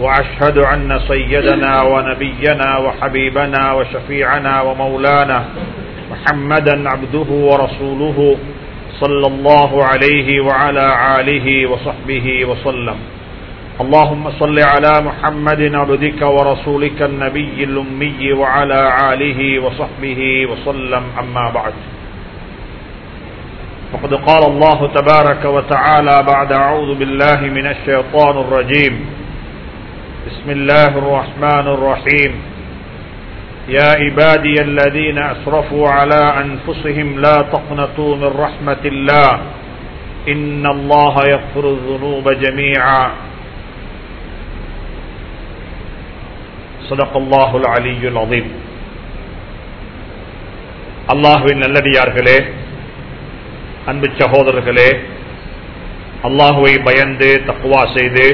وأشهد أن سيدنا ونبينا وحبيبنا وشفيعنا ومولانا محمدا عبده ورسوله صلى الله عليه وعلى آله وصحبه وسلم. اللهم صل على محمد عبدك ورسولك النبي الأمي وعلى آله وصحبه وسلم. أما بعد فقد قال الله تبارك وتعالى بعد أعوذ بالله من الشيطان الرجيم. بسم الله الرحمن الرحيم يا عبادي الذين أسرفوا على أنفسهم لا تقنطوا من رحمة الله إن الله يغفر الذنوب جميعا صدق الله العلي العظيم அல்லாஹுவின் நல்லடியார்களே அன்பு சகோதரர்களே அல்லாஹுவை பயந்து தக்குவா செய்து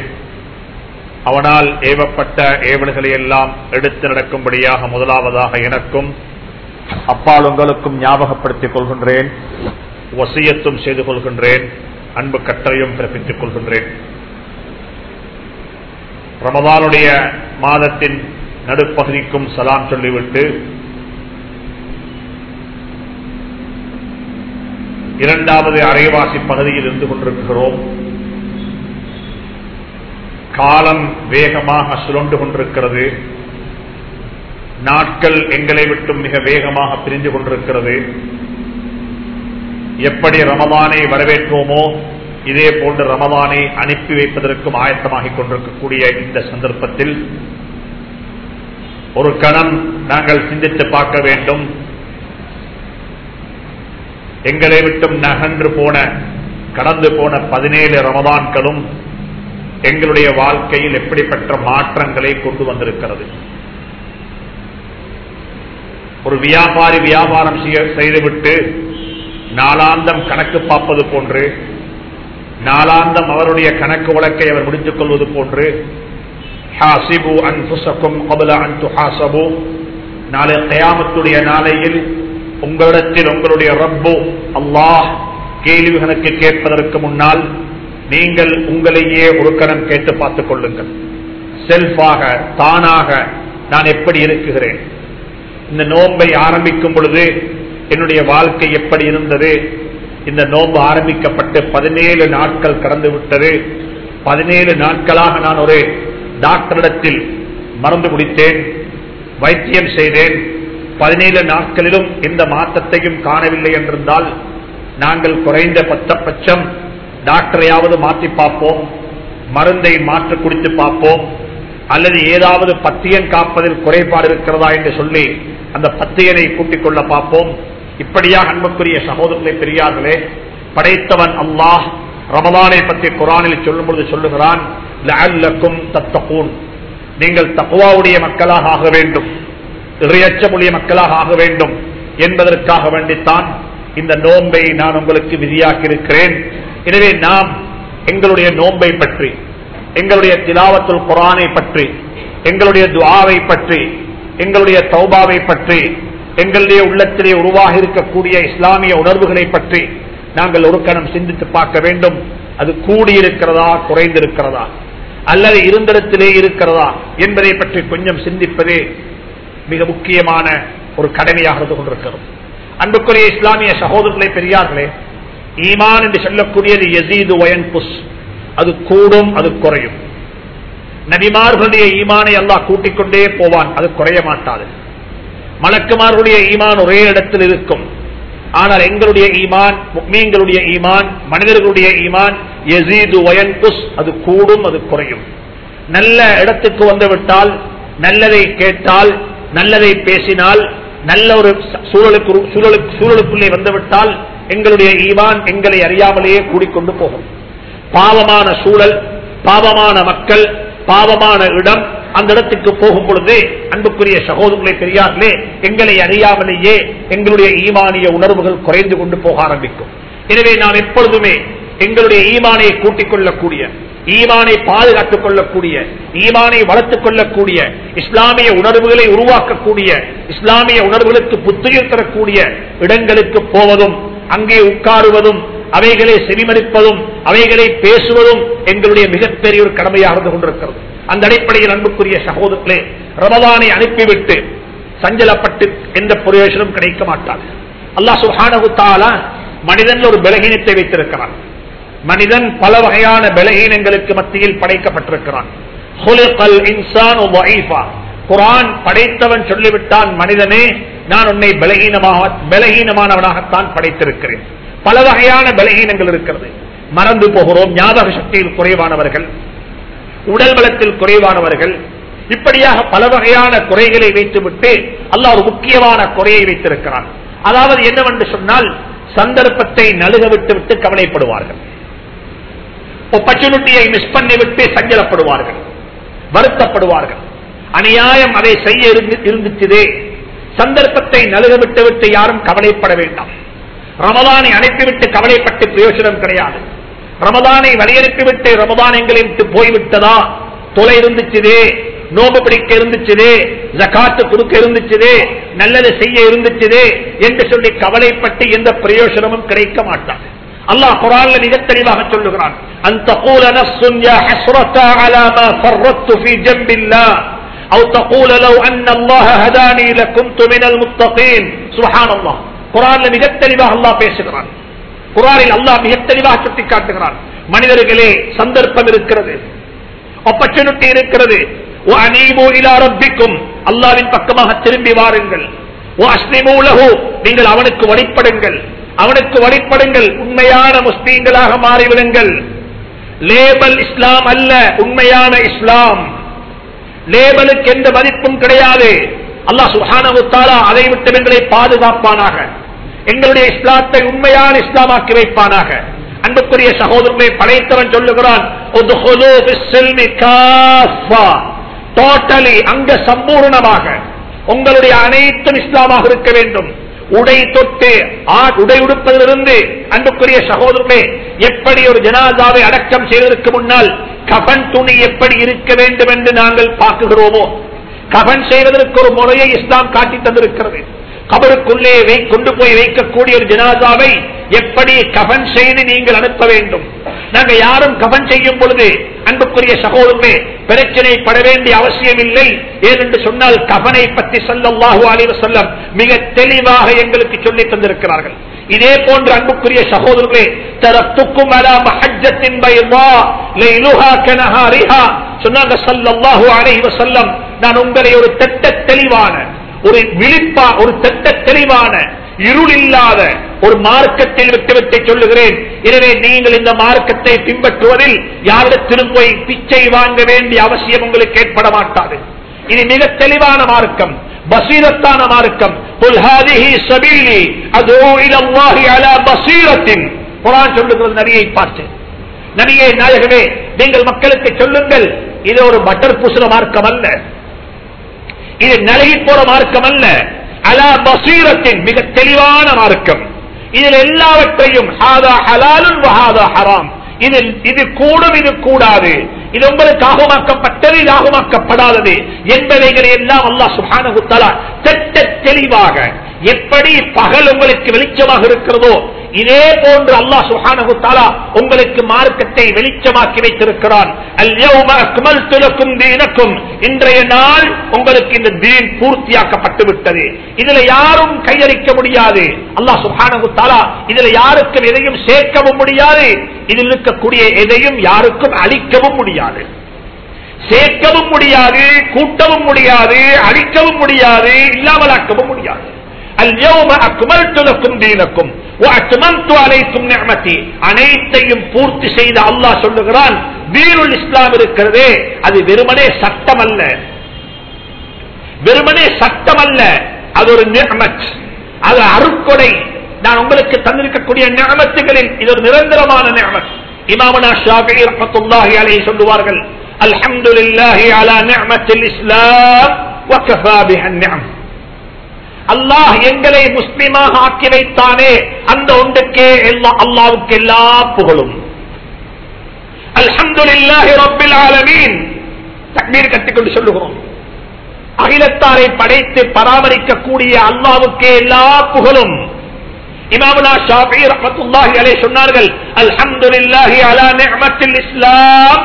அவனால் ஏவப்பட்ட ஏவல்களை எல்லாம் எடுத்து நடக்கும்படியாக முதலாவதாக எனக்கும் அப்பால் உங்களுக்கும் ஞாபகப்படுத்திக் கொள்கின்றேன். வசியத்தும் செய்து கொள்கின்றேன். அன்பு கட்டளையும் பிறப்பித்துக் கொள்கின்றேன். ரமதானுடைய மாதத்தின் நடுப்பகுதிக்கும் சலாம் சொல்லிவிட்டு இரண்டாவது அரைவாசி பகுதியில் இருந்து கொண்டிருக்கிறோம். காலம் வேகமாக சுழண்டு கொண்டிருக்கிறது. நாட்கள் எங்களை விட்டும் மிக வேகமாக பிரிந்து கொண்டிருக்கிறது. எப்படி ரமதானை வரவேற்றோமோ இதே போன்று ரமதானை அனுப்பி வைப்பதற்கும் ஆயத்தமாகிக் கொண்டிருக்கக்கூடிய இந்த சந்தர்ப்பத்தில் ஒரு கணம் நாங்கள் சிந்தித்து பார்க்க வேண்டும். எங்களை விட்டும் நகன்று போன கடந்து போன பதினேழு ரமதான்களும் எங்களுடைய வாழ்க்கையில் எப்படிப்பட்ட மாற்றங்களை கொண்டு வந்திருக்கிறது? ஒரு வியாபாரி வியாபாரம் செய்துவிட்டு நாளாந்தம் கணக்கு பார்ப்பது போன்று நாளாந்தம் அவருடைய கணக்கு வழக்கை அவர் முடித்துக் கொள்வது போன்று நாளை கயாமத்துடைய நாளையில் உங்களிடத்தில் உங்களுடைய ரப்போ அல்லாஹ் கேள்விகளுக்கு கேட்பதற்கு முன்னால் நீங்கள் உங்களையே ஒரு கணம் கேட்டு பார்த்துக் கொள்ளுங்கள். செல்ஃபாக தானாக நான் எப்படி இருக்குகிறேன் இந்த நோன்பை ஆரம்பிக்கும் பொழுது என்னுடைய வாழ்க்கை எப்படி இருந்தது? இந்த நோன்பு ஆரம்பிக்கப்பட்டு பதினேழு நாட்கள் கடந்து விட்டது. பதினேழு நாட்களாக நான் ஒரு டாக்டரிடத்தில் மருந்து குடித்தேன் வைத்தியம் செய்தேன். பதினேழு நாட்களிலும் எந்த மாற்றத்தையும் காணவில்லை என்றிருந்தால் நாங்கள் குறைந்த பட்சம் டாக்டரையாவது மாற்றி பார்ப்போம். மருந்தை மாற்று குடித்து பார்ப்போம். அல்லது ஏதாவது பத்தியன் காப்பதில் குறைபாடு இருக்கிறதா என்று சொல்லி அந்த பத்தியனை கூட்டிக் கொள்ள பார்ப்போம். இப்படியாக அன்புக்குரிய சகோதரர்களை பெரியார்களே படைத்தவன் அல்லாஹ் ரமதானை பற்றி குரானில் சொல்லும் பொழுது சொல்லுகிறான் தத்தகூன். நீங்கள் தக்குவாவுடைய மக்களாக ஆக வேண்டும். இறையச்சமுடைய மக்களாக ஆக வேண்டும் என்பதற்காக வேண்டித்தான் இந்த நோன்பை நான் உங்களுக்கு விதியாக்கி இருக்கிறேன் எனவே நாம் எங்களுடைய நோன்பை பற்றி எங்களுடைய திலாவத்துல் குரானை பற்றி எங்களுடைய துவாவை பற்றி எங்களுடைய தௌபாவை பற்றி எங்களுடைய உள்ளத்திலே உருவாக இருக்கக்கூடிய இஸ்லாமிய உணர்வுகளை பற்றி நாங்கள் ஒரு கணம் சிந்தித்து பார்க்க வேண்டும். அது கூடியிருக்கிறதா குறைந்திருக்கிறதா அல்லது இருந்திடத்திலே இருக்கிறதா என்பதை பற்றி கொஞ்சம் சிந்திப்பதே மிக முக்கியமான ஒரு கடமையாக இருந்து கொண்டிருக்கிறோம் அன்புக்குரிய இஸ்லாமிய சகோதரர்களை பெரியார்களே ஈமான் என்று சொல்லக்கூடியது எசீது ஒயன் புஷ் அது கூடும் அது குறையும். நபிமார்களுடைய ஈமானை எல்லாம் கூட்டிக் கொண்டே போவான் அது குறைய மாட்டாது. மலக்குமார்களுடைய ஈமான் ஒரே இடத்தில் இருக்கும். ஆனால் எங்களுடைய ஈமான் மீன்களுடைய ஈமான் மனிதர்களுடைய ஈமான் எசீது ஒயன் புஷ் அது கூடும் அது குறையும். நல்ல இடத்துக்கு வந்துவிட்டால் நல்லதை கேட்டால் நல்லதை பேசினால் நல்ல ஒரு சூழலுக்கு சூழலுக்கு சூழலுக்குள்ளே வந்துவிட்டால் எங்களுடைய ஈமான் எங்களை அறியாமலேயே கூடிக்கொண்டு போகும். பாவமான சூழல் பாவமான மக்கள் பாவமான இடம் அந்த இடத்துக்கு போகும் பொழுதே அன்புக்குரிய சகோதரர்களை பெரியார்களே எங்களை அறியாமலேயே எங்களுடைய ஈமானிய உணர்வுகள் குறைந்து கொண்டு போக ஆரம்பிக்கும். எனவே நாம் எப்பொழுதுமே எங்களுடைய ஈமானை கூட்டிக் கொள்ளக்கூடிய ஈமானை பாதுகாத்துக் கொள்ளக்கூடிய ஈமானை வளர்த்துக் கொள்ளக்கூடிய இஸ்லாமிய உணர்வுகளை உருவாக்கக்கூடிய இஸ்லாமிய உணர்வுகளுக்கு புத்துயிர் தரக்கூடிய இடங்களுக்கு போவதும் அங்கே உட்காருவதும் அவைகளை செவிமடிப்பதும் அவைகளை பேசுவதும் எங்களுடைய மிகப்பெரிய ஒரு கடமையாக இருந்து கொண்டிருக்கிறது. அந்த அடிப்படையில் அன்புக்குரிய சகோதரர்களே ரமதானை அனுப்பிவிட்டு சஞ்சலப்பட்டு எந்த பிரயோஜனம் கிடைக்க மாட்டார் அல்லா சுஹானகுத்தாலா மனிதன் ஒரு பலகீனத்தை வைத்திருக்கிறான். மனிதன் பல வகையான பலகீனங்களுக்கு மத்தியில் படைக்கப்பட்டிருக்கிறான். குரான் படைத்தவன் சொல்லிவிட்டான் மனிதனே நான் உன்னை பலகீனமாக பலகீனமானவனாகத்தான் படைத்திருக்கிறேன். பல வகையான பலகீனங்கள் இருக்கிறது. மறந்து போகிறோம். ஞாபக சக்தியில் குறைவானவர்கள் உடல் பலத்தில் குறைவானவர்கள் இப்படியாக பல வகையான குறைகளை வைத்துவிட்டு அல்ல ஒரு முக்கியமான குறையை வைத்திருக்கிறான். அதாவது என்னவென்று சொன்னால் சந்தர்ப்பத்தை நழுக விட்டு விட்டு கவலைப்படுவார்கள். ஆப்பர்ச்சுனிட்டியை மிஸ் பண்ணிவிட்டு சஞ்சலப்படுவார்கள். வருத்தப்படுவார்கள். அநியாயம் அதை செய்ய இருந்து- இருந்துச்சுதே. சந்தர்ப்பத்தை நழுக விட்டு யாரும் கவலைப்பட வேண்டாம். ரமதானை அனுப்பிவிட்டு கவலைப்பட்டு பிரயோஜனம் கிடையாது. ரமதானை வழியனுப்பிவிட்டு ரமதான் எங்களை விட்டு போய்விட்டதா? தொலை இருந்துச்சுதே நோம்பு பிடிக்க இருந்துச்சுதே ஜகாத்து கொடுக்க இருந்துச்சுதே நல்லது செய்ய இருந்துச்சுதே என்று சொல்லி கவலைப்பட்டு எந்த பிரயோஜனமும் கிடைக்க மாட்டான் அல்லாஹ் குரான் மிக தெளிவாக சொல்லுகிறான் அந்த قول نفس يا حسرة على ما فرطت في جنب الله أو تقول لو أن الله هداني لكنت من المتقين سبحان الله குரான்ல மிக தெளிவாக அல்லாஹ் பேசுகிறான் குரானில் அல்லாஹ் மிக தெளிவாக சுட்டி காட்டுகிறான் மனிதர்களே சந்தர்ப்பம் இருக்கிறது ஆப்பர்ச்சுனிட்டி இருக்கிறது وَأَنِيبُوا إِلَى رَبِّكُمْ அல்லாவின் பக்கமாக திரும்பி வாருங்கள் وَأَسْلِمُوا لَهُ நீங்கள் அவனுக்கு வழிபடுங்கள் அவனுக்கு வழிபடுங்கள் உண்மையான முஸ்லீம்களாக மாறிவிடுங்கள் லேபல் இஸ்லாம் அல்ல உண்மையான இஸ்லாம் லேபலுக்கு எந்த மதிப்பும் கிடையாது. அல்லாஹ் சுஹானவுத்தாலா அதை விட்டு எங்களை பாதுகாப்பானாக எங்களுடைய இஸ்லாத்தை உண்மையான இஸ்லாமாக்கி வைப்பானாக. அன்புக்குரிய சகோதரர்களை படைத்தவன் சொல்லுகிறான் டோட்டலி அங்க சம்பூர்ணமாக உங்களுடைய அனைத்தும் இஸ்லாமாக இருக்க வேண்டும். உடை தொட்டு உடை உடுப்பதிலிருந்து அன்புக்குரிய சகோதரர்களே எப்படி ஒரு ஜனாதாவை அடக்கம் செய்வதற்கு முன்னால் கபன் துணி எப்படி இருக்க வேண்டும் என்று நாங்கள் பார்க்குகிறோமோ கபன் செய்வதற்கு ஒரு முறையை இஸ்லாம் காட்டி தந்திருக்கிறது. கபருக்குள்ளே வை கொண்டு போய் வைக்கக்கூடிய ஒரு ஜனாதாவை எப்படி கபன் செய்து நீங்கள் அனுப்ப வேண்டும்? நாங்க யாரும் கபன் செய்யும் பொழுது அன்புக்குரிய சகோதரமே பிரச்சனை பட வேண்டிய அவசியம் இல்லை. ஏனென்று சொன்னால் கபனை பற்றி சல்லல்லாஹு அலைஹி வஸல்லம் மிக தெளிவாக எங்களுக்கு சொல்லி தந்திருக்கிறார்கள். இதே போன்ற அன்புக்குரிய சகோதரர்களே தரத்துக்கும் மஹஜத்தின் சொன்னாங்க ஸல்லல்லாஹு அலைஹி செல்லம் நான் உங்களை ஒரு திட்ட தெளிவான ஒரு விழிப்பா ஒரு திட்ட தெளிவான இருள் இல்லாத ஒரு மார்க்கத்தில் விட்டுவிட்டு சொல்லுகிறேன். எனவே நீங்கள் இந்த மார்க்கத்தை பின்பற்றுவதில் யாரிடத்திலும் போய் பிச்சை வாங்க வேண்டிய அவசியம் உங்களுக்கு ஏற்பட மாட்டாது. இது மிக தெளிவான மார்க்கம் பசீரத்தான மார்க்கம் قل هذه سبيلي சபீலி அதூ الله على பஸீரத்தின்." குர்ஆன் சொல்லுகிறது நபியை பார்த்து நபியே நாயகமே நீங்கள் மக்களுக்கு சொல்லுங்கள் இது ஒரு பட்டர் பூசுற மார்க்கம் அல்ல இது நலகி போற மார்க்கம் அல்ல அலா பசீரத்தின் மிக தெளிவான மார்க்கம் இதில் எல்லாவற்றையும் ஹாதா ஹலாலுன் வஹாதா ஹராம் இது இது கூடும் இது கூடாது இது உங்களுக்கு ஆகமாக்கப்பட்டது இது ஆகமாக்கப்படாதது என்பவைகளை எல்லாம் அல்லா சுகான தஆலா திட்ட தெளிவாக எப்படி பகல் உங்களுக்கு வெளிச்சமாக இருக்கிறதோ இதே போன்று அல்லா சுஹான தாலா உங்களுக்கு மார்க்கத்தை வெளிச்சமாக்கி வைத்திருக்கிறான். இன்றைய நாள் உங்களுக்கு இந்த தீன் பூர்த்தியாக்கப்பட்டு விட்டது இதுல யாரும் கையளிக்க முடியாது. அல்லா சுஹானகு இதுல யாருக்கும் எதையும் சேர்க்கவும் முடியாது. இதில் இருக்கக்கூடிய எதையும் யாருக்கும் அழிக்கவும் முடியாது. சேர்க்கவும் முடியாது கூட்டவும் முடியாது அழிக்கவும் முடியாது இல்லாமலாக்கவும் முடியாது. அல்யோம அக்குமல் துலக்கும் தீனக்கும். அனைத்தையும் பூர்த்தி செய்த அல்லாஹ் சொல்லுகிறான் வீருள் இஸ்லாம் இருக்கிறதே அது வெறுமனே சட்டம் அல்ல வெறுமனே சட்டம் அல்ல அது ஒரு நியமத் அது அருக்கொடை. நான் உங்களுக்கு தந்திருக்கக்கூடிய நியமத்துகளில் இது ஒரு நிரந்தரமான நியமத் இமாமனா ஷாபி ரஹ்மத்துல்லாஹி அலைஹி சொல்லுவார்கள் அல்ஹம்துலில்லாஹி அலா நிஅமத்தில் இஸ்லாம் வகஃபா பிஹன் நிஅம் அல்லாஹ் எங்களை முஸ்லிமாக ஆக்கி வைத்தானே. அந்த ஒன்றுக்கே எல்லா அல்லாவுக்கு எல்லா புகழும். அல்ஹம்துலில்லாஹி ரப்பில் ஆலமீன். தக்பீர் கட்டிக்கொண்டு சொல்லுகிறோம். அகிலத்தாரை படைத்து பராமரிக்கக்கூடிய அல்லாவுக்கே எல்லா புகழும். இமாமுனா ஷாஃபி ரஹ்மத்துல்லாஹி அலைஹி சொன்னார்கள் அல்ஹம்துலில்லாஹி அலா நிஅமத்தில் இஸ்லாம்.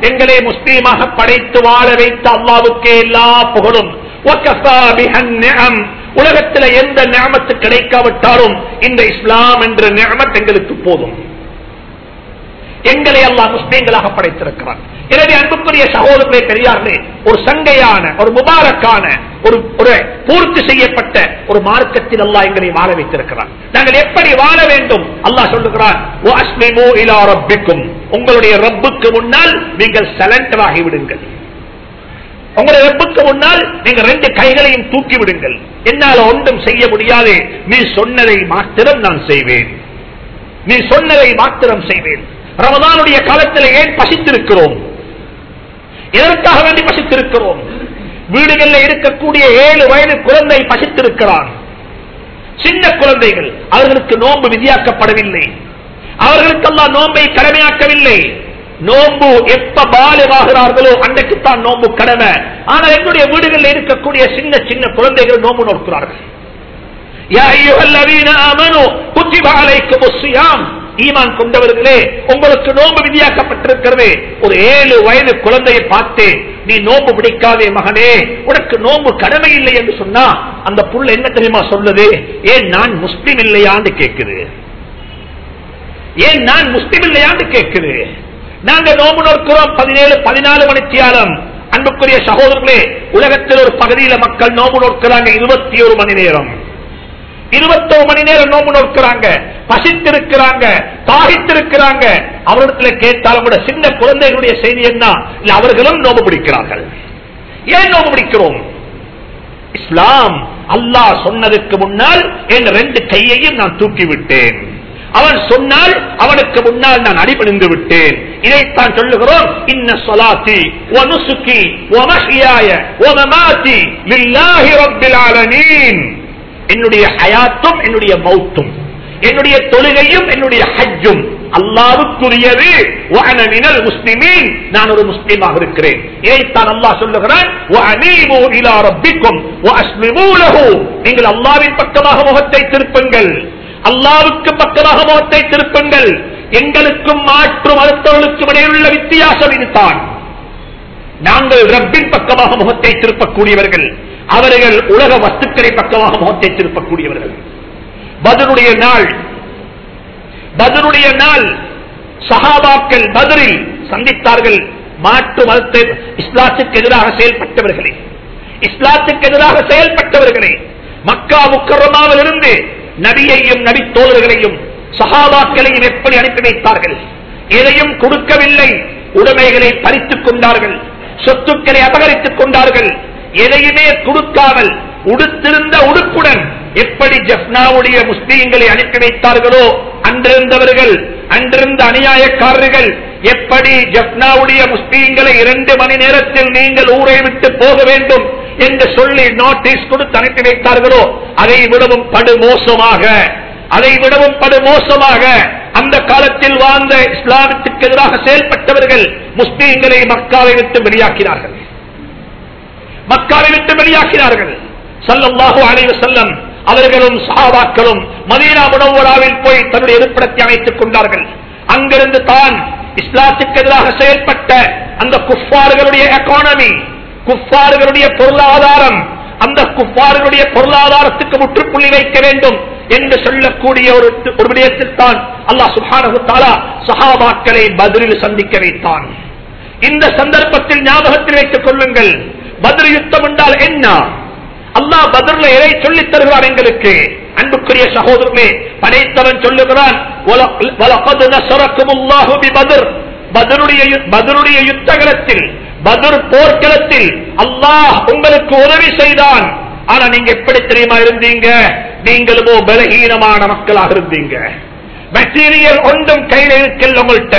எங்களை முஸ்லீமாக படைத்து வாழ வைத்த அல்லாவுக்கே எல்லா புகழும். வகஃபா பிஹன் நிஅம். உலகத்தில் எந்த நியமத்து கிடைக்காவிட்டாலும் இந்த இஸ்லாம் என்ற நியமத் எங்களுக்கு போதும். எங்களை எல்லாம் முஸ்லீம்களாக படைத்திருக்கிறார் எனவே அன்புக்குரிய சகோதரர்களே பெரியார்களே ஒரு சங்கையான ஒரு முபாரக்கான ஒரு ஒரு பூர்த்தி செய்யப்பட்ட ஒரு மார்க்கத்தில் அல்லா எங்களை வாழ வைத்திருக்கிறார் நாங்கள் எப்படி வாழ வேண்டும்? அல்லாஹ் சொல்லுகிறார் உங்களுடைய ரப்புக்கு முன்னால் நீங்கள் சலண்டர் ஆகி உங்களை வெப்புக்கு முன்னால் நீங்க ரெண்டு கைகளையும் தூக்கி விடுங்கள். என்னால ஒன்றும் செய்ய முடியாது. நீ சொன்னதை மாத்திரம் நான் செய்வேன். நீ சொன்னதை மாத்திரம் செய்வேன். ரமதானுடைய காலத்தில் ஏன் பசித்திருக்கிறோம்? எதற்காக வேண்டி பசித்திருக்கிறோம்? வீடுகளில் இருக்கக்கூடிய ஏழு வயது குழந்தை பசித்திருக்கிறான். சின்ன குழந்தைகள் அவர்களுக்கு நோன்பு விதியாக்கப்படவில்லை. அவர்களுக்கெல்லாம் நோன்பை கடமையாக்கவில்லை. நோம்பு எப்ப பாலிவாகிறார்களோ அன்றைக்குத்தான் நோம்பு கடமை. ஆனால் என்னுடைய வீடுகளில் இருக்கக்கூடிய சின்ன சின்ன குழந்தைகள் நோம்பு நோக்கிறார்கள். ஈமான் கொண்டவர்களே உங்களுக்கு நோம்பு விதியாக்கப்பட்டிருக்கிறது. ஒரு ஏழு வயது குழந்தையை பார்த்து நீ நோம்பு பிடிக்காதே மகனே உனக்கு நோன்பு கடமை இல்லை என்று சொன்னா அந்த புள்ள என்ன தெரியுமா சொல்லுது? ஏன் நான் முஸ்லிம் இல்லையான்னு கேட்குது ஏன் நான் முஸ்லிம் இல்லையான்னு கேட்குது நாங்க நோம்பு நோக்கிறோம் பதினேழு பதினாலு மணித்தியாலம். அன்புக்குரிய சகோதரர்களே உலகத்தில் ஒரு பகுதியில மக்கள் நோம்பு நோக்கிறாங்க இருபத்தி ஒரு மணி நேரம். இருபத்தோரு மணி நேரம் நோம்பு நோக்கிறாங்க பசித்திருக்கிறாங்க தாகித்திருக்கிறாங்க. அவரிடத்துல கேட்டாலும் கூட சின்ன குழந்தைகளுடைய செய்தி என்ன? அவர்களும் நோம்பு பிடிக்கிறார்கள். ஏன் நோம்பு பிடிக்கிறோம்? இஸ்லாம் அல்லாஹ் சொன்னதுக்கு முன்னால் என் ரெண்டு கையையும் நான் தூக்கி விட்டேன் அவன் சொன்னால் அவனுக்கு முன்னால் நான் அடிபணிந்து விட்டேன். இதைத்தான் சொல்லுகிறோம். இன்ன சொலாத்தி ஒனுசுக்கி ஒமஹியாய ஒமமாத்தி லில்லாஹி ரப்பில் ஆலமீன். என்னுடைய அயாத்தும் என்னுடைய மௌத்தும் என்னுடைய தொழுகையும் என்னுடைய ஹஜ்ஜும் அல்லாவுக்குரியது முஸ்லிமீன். நான் ஒரு முஸ்லீமாக இருக்கிறேன். இதைத்தான் அல்லாஹ் சொல்லுகிறான். நீங்கள் அல்லாவின் பக்கமாக முகத்தை திருப்புங்கள். அல்லாவுக்கு பக்கமாக முகத்தை திருப்புங்கள். எங்களுக்கும் மாற்று மருத்துவர்களுக்கும் இடையிலுள்ள வித்தியாசம் இதுதான். நாங்கள் ரப்பின் பக்கமாக முகத்தை திருப்பக்கூடியவர்கள். அவர்கள் உலக வஸ்துக்களை பக்கமாக முகத்தை திருப்பக்கூடியவர்கள். பதிலுடைய நாள். பதிலுடைய நாள். சஹாபாக்கள் பதிலில் சந்தித்தார்கள். மாற்று மதத்தை இஸ்லாத்துக்கு எதிராக செயல்பட்டவர்களே. இஸ்லாத்துக்கு எதிராக செயல்பட்டவர்களே. மக்கா முக்கரமாவிலிருந்து நபியையும் நபி தோழர்களையும் சகாபாக்களையும் எப்படி அனுப்பி வைத்தார்கள்? எதையும் கொடுக்கவில்லை. உடைமைகளை பறித்துக் கொண்டார்கள். சொத்துக்களை அபகரித்துக் கொண்டார்கள். எதையுமே கொடுக்காமல் உடுத்திருந்த உடுப்புடன் எப்படி ஜப்னாவுடைய முஸ்லீம்களை அனுப்பி வைத்தார்களோ அன்றிருந்தவர்கள் அன்றிருந்த அநியாயக்காரர்கள் எப்படி ஜப்னாவுடைய முஸ்லீம்களை இரண்டு மணி நேரத்தில் நீங்கள் ஊரை விட்டு போக வேண்டும் என்று சொல்லி நோட்டீஸ் கொடுத்து அனுப்பி வைத்தார்களோ அதை விடவும் படு மோசமாக. அதை விடவும் படு மோசமாக. அந்த காலத்தில் வாழ்ந்த இஸ்லாமத்துக்கு எதிராக செயல்பட்டவர்கள் முஸ்லீம்களை மக்காவை விட்டு வெளியாக்கினார்கள். மக்காவை விட்டு வெளியாக்கினார்கள். சல்லல்லாஹு அனைவர் செல்லம் அவர்களும் சாபாக்களும் மதீனா முனவராவில் போய் தன்னுடைய இருப்பிடத்தை அமைத்துக் கொண்டார்கள். அங்கிருந்து தான் இஸ்லாத்துக்கு எதிராக செயல்பட்ட அந்த குஃபார்களுடைய எக்கானமி குஃபார்களுடைய பொருளாதாரம் அந்த குஃபார்களுடைய பொருளாதாரத்துக்கு முற்றுப்புள்ளி வைக்க வேண்டும் என்று சொல்லக்கூடிய ஒரு ஒரு விடயத்தில் தான் அல்லாஹ் சுஹானகுத்தாலா சஹாபாக்களை பதிலில் சந்திக்க வைத்தான். இந்த சந்தர்ப்பத்தில் ஞாபகத்தில் வைத்துக் கொள்ளுங்கள். பதில் யுத்தம் என்றால் என்ன? அல்லாஹ் பதில எதை சொல்லித் தருகிறார் எங்களுக்கு? அன்புக்குரிய சகோதரர்களே படைத்தவன் சொல்லுகிறான் பதிலுடைய நஸரக்குமுல்லாஹு யுத்தகலத்தில் பத்ர் போர்க்களத்தில் அல்லாஹ் உங்களுக்கு உதவி செய்தான். ஆனா நீங்க எப்படி தெரியுமா இருந்தீங்க? நீங்களுமோ பலகீனமான மக்களாக இருந்தீங்க. மெட்டீரியல் ஒன்றும் கையில் இருக்கல உங்கள்கிட்ட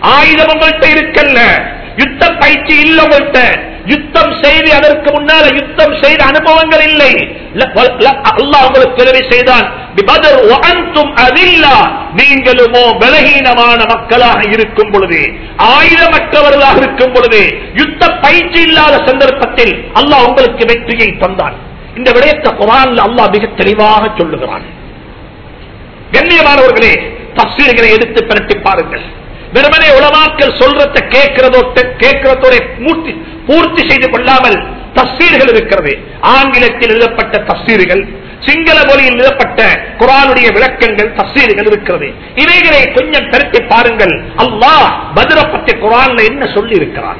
ஆயுதம் உங்கள்கிட்ட இருக்கல்ல யுத்த பயிற்சி இல்ல உங்கள்கிட்ட யுத்தம் செய்து அதற்கு முன்னால யுத்தம் செய்த அனுபவங்கள் இல்லை. அல்லாஹ் உங்களுக்கு உதவி செய்தான். நீங்களுமோ பலகீனமான மக்களாக இருக்கும் பொழுது ஆயுதமற்றவர்களாக இருக்கும் பொழுது யுத்த பயிற்சி இல்லாத சந்தர்ப்பத்தில் அல்லாஹ் உங்களுக்கு வெற்றியை தந்தான். இந்த விடயத்தை குரான் அல்லாஹ் மிக தெளிவாக சொல்லுகிறான். கண்ணியமானவர்களே தஸ்வீர்களை எடுத்து பிரட்டி பாருங்கள். வெறுமனே உலமாக்கள் சொல்றத கேட்கிறதோ கேட்கிறதோட பூர்த்தி பூர்த்தி செய்து கொள்ளாமல் தப்சீர்கள் இருக்கிறது. ஆங்கிலத்தில் எழுதப்பட்ட தப்சீர்கள் சிங்கள மொழியில் எழுதப்பட்ட குரானுடைய விளக்கங்கள் தப்சீர்கள் இருக்கிறது. இவைகளை கொஞ்சம் பிரட்டி பாருங்கள். அல்லாஹ் பதிர பற்றி குரான்ல என்ன சொல்லி இருக்கிறான்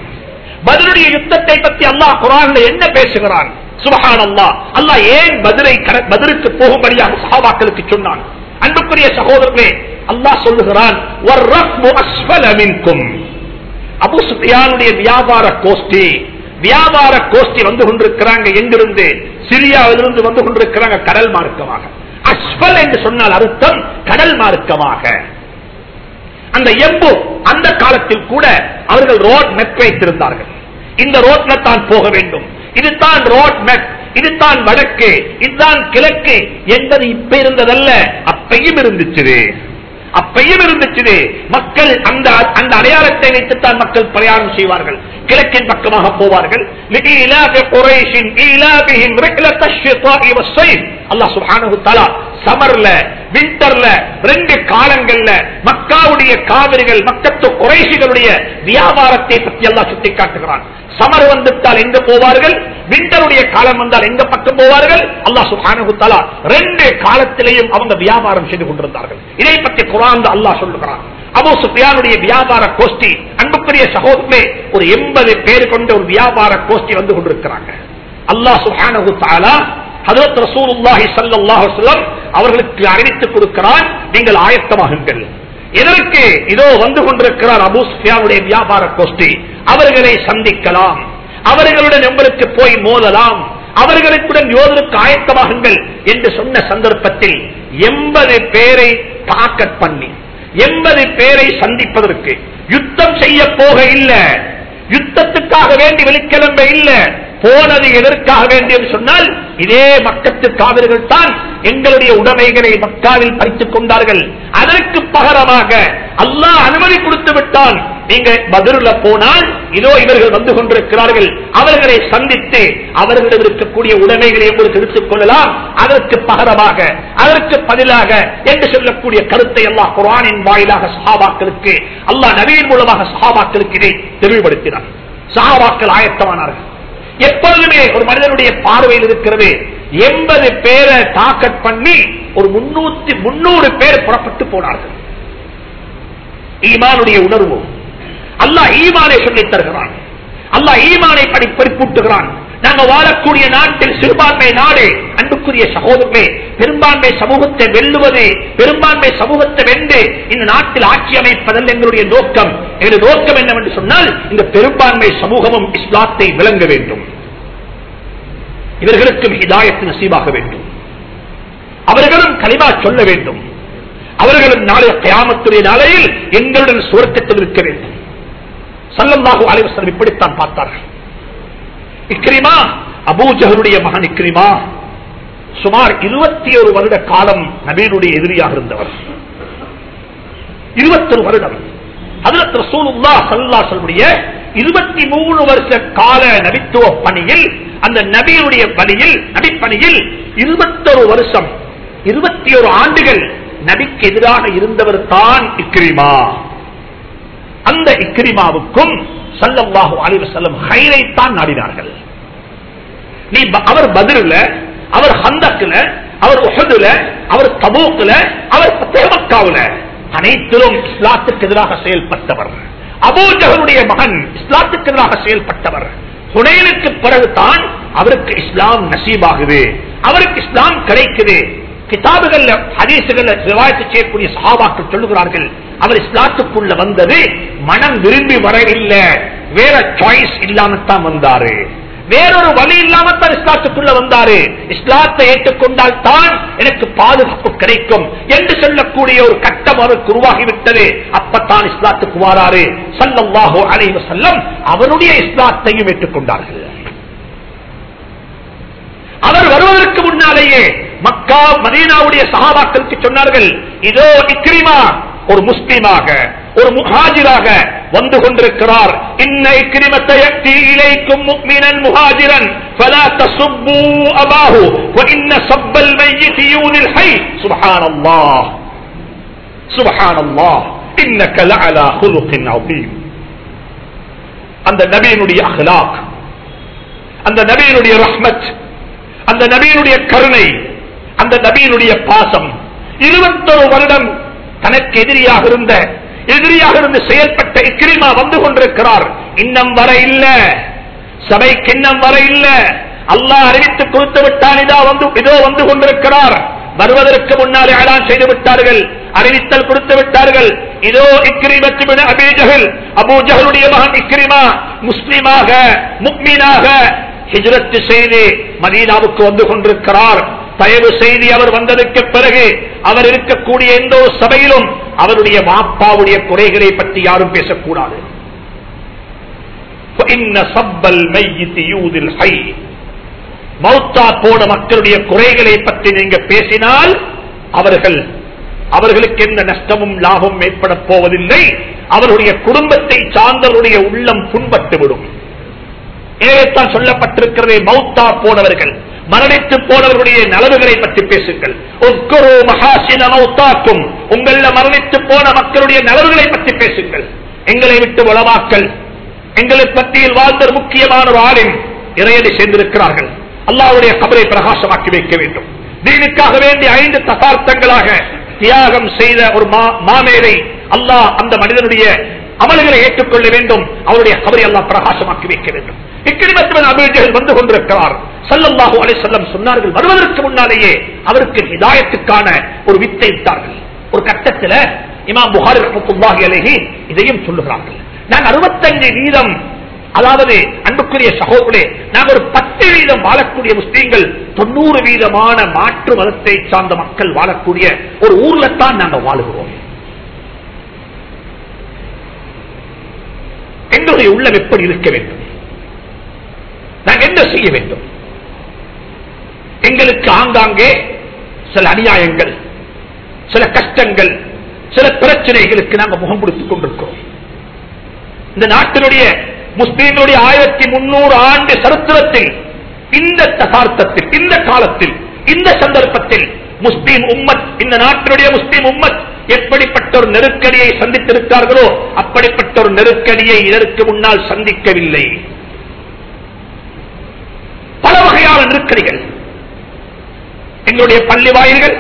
பதிலுடைய யுத்தத்தை பற்றி அல்லாஹ் குரான்ல என்ன பேசுகிறான்? சுபஹான் அல்லா அல்லாஹ் ஏன் பதிலை கட- பதிலுக்கு போகும்படியாக சஹாபாக்களுக்கு சொன்னான். அன்புக்குரிய சகோதரர்களே அல்லாஹ் சொல்லுகிறான் அபு அஸ்ஃபல சுஃபியானுடைய வியாபார கோஷ்டி வியாபார கோஷ்டி வந்து கொண்டிருக்கிறாங்க எங்கிருந்து? சிரியாவிலிருந்து வந்து கொண்டிருக்கிறாங்க கடல் மார்க்கமாக. அஸ்வல் என்று சொன்னால் அர்த்தம் கடல் மார்க்கமாக. அந்த எம்பு அந்த காலத்தில் கூட அவர்கள் ரோட் மெப் வைத்திருந்தார்கள். இந்த ரோட்ல தான் போக வேண்டும். இதுதான் ரோட் மெப் இதுதான் வடக்கு இதுதான் கிழக்கு. என்பது இப்ப இருந்ததல்ல அப்பையும் இருந்துச்சு அப்பெயர் இருந்துச்சு மக்கள் அந்த அந்த அடையாளத்தை வைத்துத்தான் மக்கள் பிரயாணம் செய்வார்கள். கிழக்கின் பக்கமாக போவார்கள். அல்லா சுபானு தலா சமர்ல விண்டர்ல ரெண்டு காலங்கள்ல மக்காவுடைய காவிரிகள் மக்கத்து குறைசிகளுடைய வியாபாரத்தை பற்றி எல்லாம் சுட்டி காட்டுகிறான் சமர் வந்துட்டால் எங்க போவார்கள்? விண்டருடைய காலம் வந்தால் எங்க பக்கம் போவார்கள்? அல்லாஹ் சுகானுத்தாலா ரெண்டு காலத்திலேயும் அவங்க வியாபாரம் செய்து கொண்டிருந்தார்கள். இதை பற்றி குரான் அல்லாஹ் சொல்லுகிறான். அபூ சுஃபியானுடைய வியாபார கோஷ்டி அன்புக்குரிய சகோதரே ஒரு எண்பது பேர் கொண்ட ஒரு வியாபார கோஷ்டி வந்து கொண்டிருக்கிறாங்க. அல்லாஹ் சுப்ஹானஹு ஹஜரத் ரசூலுல்லாஹி ஸல்லல்லாஹு அலைஹி அவர்களுக்கு அறிவித்துக் கொடுக்கிறான் நீங்கள் ஆயத்தமாகுங்கள். இதற்கு இதோ வந்து கொண்டிருக்கிறார் அபூ சுஃபியானுடைய வியாபார கோஷ்டி? அவர்களை சந்திக்கலாம். அவர்களுடன் உங்களுக்கு போய் மோதலாம். அவர்களுக்குடன் யோதனுக்கு ஆயத்தமாகுங்கள் என்று சொன்ன சந்தர்ப்பத்தில் எண்பது பேரை தாக்கட் பண்ணி எண்பது பேரை சந்திப்பதற்கு யுத்தம் செய்ய போக இல்ல. யுத்தத்துக்காக வேண்டி வெளிக்கிளம்ப இல்ல. போனது எதற்காக வேண்டியது என்று சொன்னால் இதே மக்கத்து காவிர்கள் தான் எங்களுடைய உடைமைகளை மக்காவில் பறித்துக் கொண்டார்கள். அதற்கு பகரமாக அல்லாஹ் அனுமதி கொடுத்து விட்டான். நீங்க பதிலுள்ள போனால் இதோ இவர்கள் வந்து கொண்டிருக்கிறார்கள். அவர்களை சந்தித்து அவர்களிடம் இருக்கக்கூடிய உடைமைகளை உங்களுக்கு எடுத்துக் கொள்ளலாம். அதற்கு பகரமாக அதற்கு பதிலாக என்று சொல்லக்கூடிய கருத்தை அல்லாஹ் குரானின் வாயிலாக சஹாபாக்களுக்கு அல்லாஹ் நவீன் மூலமாக சஹாபாக்களுக்கு இதை தெளிவுபடுத்தினார் சஹாபாக்கள் ஆயத்தமானார்கள். எப்பொழுதுமே ஒரு மனிதனுடைய பார்வையில் இருக்கிறது. எண்பது பேரை தாக்கட் பண்ணி ஒரு முன்னூத்தி முன்னூறு பேர் புறப்பட்டு போனார்கள். ஈமானுடைய உணர்வு. அல்லாஹ் ஈமானை சொல்லித் தருகிறான். அல்லாஹ் ஈமானை படி படிப்பூட்டுகிறான் நாங்க வாழக்கூடிய நாட்டில் சிறுபான்மை நாடு அன்புக்குரிய சகோதரமே பெரும்பான்மை சமூகத்தை வெல்லுவது பெரும்பான்மை சமூகத்தை வென்று இந்த நாட்டில் ஆட்சி அமைப்பதல் எங்களுடைய நோக்கம். எனது நோக்கம் என்னவென்று சொன்னால் இந்த பெரும்பான்மை சமூகமும் இஸ்லாத்தை விளங்க வேண்டும். இவர்களுக்கும் இதாயத்து நசீபாக வேண்டும். அவர்களும் கலிமா சொல்ல வேண்டும். அவர்களும் நாளைய கயாமத்துடைய நாளையில் எங்களுடன் சுவர்க்கத்தில் இருக்க வேண்டும். சல்லல்லாஹு அலைஹி இப்படித்தான் பார்த்தார்கள். இக்ரிமா அபூஜகருடைய மகன் இக்ரிமா சுமார் இருபத்தி ஒரு வருட காலம் நபீனுடைய எதிரியாக இருந்தவர். இருபத்தொரு வருடம். ஹதரத் ரசூலுல்லாஹ் இருபத்தி மூணு வருஷ கால நபித்துவ பணியில் அந்த நபியுடைய பணியில் நபிப்பணியில் இருபத்தொரு வருஷம் இருபத்தி ஒரு ஆண்டுகள் நபிக்கு எதிராக இருந்தவர் தான் இக்ரிமா. அந்த இக்ரிமாவுக்கும் சல்லல்லாஹு அலிவ செல்லம் ஹைரைத்தான் நாடினார்கள். நீ அவர் பதிலுல அவர் ஹந்தக்குல அவர் உஹதுல அவர் தபூக்குல அவர் தேமக்காவுல அனைத்திலும் இஸ்லாத்துக்கு எதிராக செயல்பட்டவர். அபூஜகனுடைய மகன் இஸ்லாத்துக்கு எதிராக செயல்பட்டவர். ஹுனைனுக்கு பிறகுதான் அவருக்கு இஸ்லாம் நசீபாகுது. அவருக்கு இஸ்லாம் கிடைக்குது. கிதாபுகள்ல ஹதீசுகள்ல ரிவாயத்து செய்யக்கூடிய சகாபாக்கள் சொல்லுகிறார்கள் அவர் இஸ்லாத்துக்குள்ள வந்தது மனம் விரும்பி வரவில்லை. வேற சாய்ஸ் இல்லாமத்தான் வந்தாரு. வேறொரு வழி இல்லாமத்தான் இஸ்லாத்துக்குள்ள வந்தாரு. இஸ்லாத்தை ஏற்றுக்கொண்டால் தான் எனக்கு பாதுகாப்பு கிடைக்கும் என்று சொல்லக்கூடிய ஒரு கட்டம் அவருக்கு உருவாகிவிட்டது. அப்பத்தான் இஸ்லாத்துக்கு வாராரு. சல்லம்வாஹோ அலைவ செல்லம் அவருடைய இஸ்லாத்தையும் ஏற்றுக்கொண்டார்கள். அவர் வருவதற்கு முன்னாலேயே மக்கா மதீனாவுடைய சகாபாக்களுக்கு சொன்னார்கள் இதோ இக்ரிமா ஒரு முஸ்லீமாக ஒரு முஹாஜிராக வந்து கொண்டிருக்கிறார் இன்ன இக்ரிமத்தை யக்தி இலைக்கும் முக்மினன் முஹாஜிரன் فلا تسبوا أباه وإن سب الميت يؤذي الحي سبحان الله سبحان الله إنك لعلى خلق عظيم அந்த நபியினுடைய அஹ்லாக் அந்த நபியினுடைய ரஹ்மத் அந்த நபியினுடைய கருணை அந்த நபியினுடைய பாசம் இருபத்தொரு வருடம் தனக்கு எதிரியாக இருந்த எதிரியாக இருந்து செயல்பட்ட இக்கிரிமா வந்து கொண்டிருக்கிறார். இன்னும் வர இல்ல. சபைக்கு இன்னும் வர இல்ல. அல்லாஹ் அறிவித்து கொடுத்து விட்டான் இதா வந்து இதோ வந்து கொண்டிருக்கிறார். வருவதற்கு முன்னாலே ஏழாம் செய்து விட்டார்கள். அறிவித்தல் கொடுத்து விட்டார்கள். இதோ இக்ரிமத்து அபீஜகல் அபூஜகலுடைய மகன் இக்ரிமா முஸ்லிமாக முக்மீனாக ஹிஜ்ரத்து செய்து மதீனாவுக்கு வந்து கொண்டிருக்கிறார். தயவு செய்து அவர் வந்ததற்கு பிறகு அவர் இருக்கக்கூடிய எந்த ஒரு சபையிலும் அவருடைய மாப்பாவுடைய குறைகளை பற்றி யாரும் பேசக்கூடாது. மௌத்தா போட மக்களுடைய குறைகளை பற்றி நீங்க பேசினால் அவர்கள் அவர்களுக்கு எந்த நஷ்டமும் லாபமும் ஏற்பட போவதில்லை. அவருடைய குடும்பத்தை சார்ந்தவருடைய உள்ளம் புண்பட்டுவிடும். ஏகத்தான் சொல்லப்பட்டிருக்கிறதே மௌத்தா போனவர்கள். மரணித்து போனவர்களுடைய நலவுகளை பற்றி பேசுங்கள். உங்கள மரணித்து போன மக்களுடைய நலவுகளை பற்றி பேசுங்கள். எங்களை விட்டு உளமாக்கல் எங்களை பற்றியில் வாழ்ந்த முக்கியமான ஒரு ஆளின் இறையடி சேர்ந்திருக்கிறார்கள். அல்லாவுடைய கபரை பிரகாசமாக்கி வைக்க வேண்டும். தீனுக்காக வேண்டிய ஐந்து தசார்த்தங்களாக தியாகம் செய்த ஒரு மா- மாமேதை அல்லாஹ் அந்த மனிதனுடைய அமல்களை ஏற்றுக்கொள்ள வேண்டும். அவருடைய கபரை அல்லாஹ் பிரகாசமாக்கி வைக்க வேண்டும். வந்து கொண்டிருக்கிறார். சல்லல்லாஹு அலை செல்லம் சொன்னார்கள் வருவதற்கு முன்னாலேயே அவருக்கு ஹிதாயத்துக்கான ஒரு வித்தை விட்டார்கள். ஒரு கட்டத்தில் இமாம் புகாரி ரஹ்மத்துல்லாஹி இதையும் சொல்லுகிறார்கள். நான் அறுபத்தஞ்சு வீதம் அதாவது அன்புக்குரிய சகோதரே நாங்கள் ஒரு பத்து வீதம் வாழக்கூடிய முஸ்லீம்கள் தொண்ணூறு வீதமான மாற்று மதத்தை சார்ந்த மக்கள் வாழக்கூடிய ஒரு ஊர்ல தான் நாங்கள் வாழுகிறோம். எங்களுடைய உள்ளம் எப்படி இருக்க வேண்டும்? நாங்கள் என்ன செய்ய வேண்டும்? எங்களுக்கு ஆங்காங்கே சில அநியாயங்கள் சில கஷ்டங்கள் சில பிரச்சனைகளுக்கு நாங்கள் முகம் கொடுத்துக் கொண்டிருக்கிறோம். இந்த நாட்டினுடைய முஸ்லீம்களுடைய ஆயிரத்தி முன்னூறு ஆண்டு சரித்திரத்தில் இந்த தசார்த்தத்தில் இந்த காலத்தில் இந்த சந்தர்ப்பத்தில் முஸ்லீம் உம்மத் இந்த நாட்டினுடைய முஸ்லீம் உம்மத் எப்படிப்பட்ட ஒரு நெருக்கடியை சந்தித்திருக்கிறார்களோ அப்படிப்பட்ட ஒரு நெருக்கடியை இதற்கு முன்னால் சந்திக்கவில்லை. வகையான நெருக்கடிகள் எங்களுடைய பள்ளி வாயில்கள்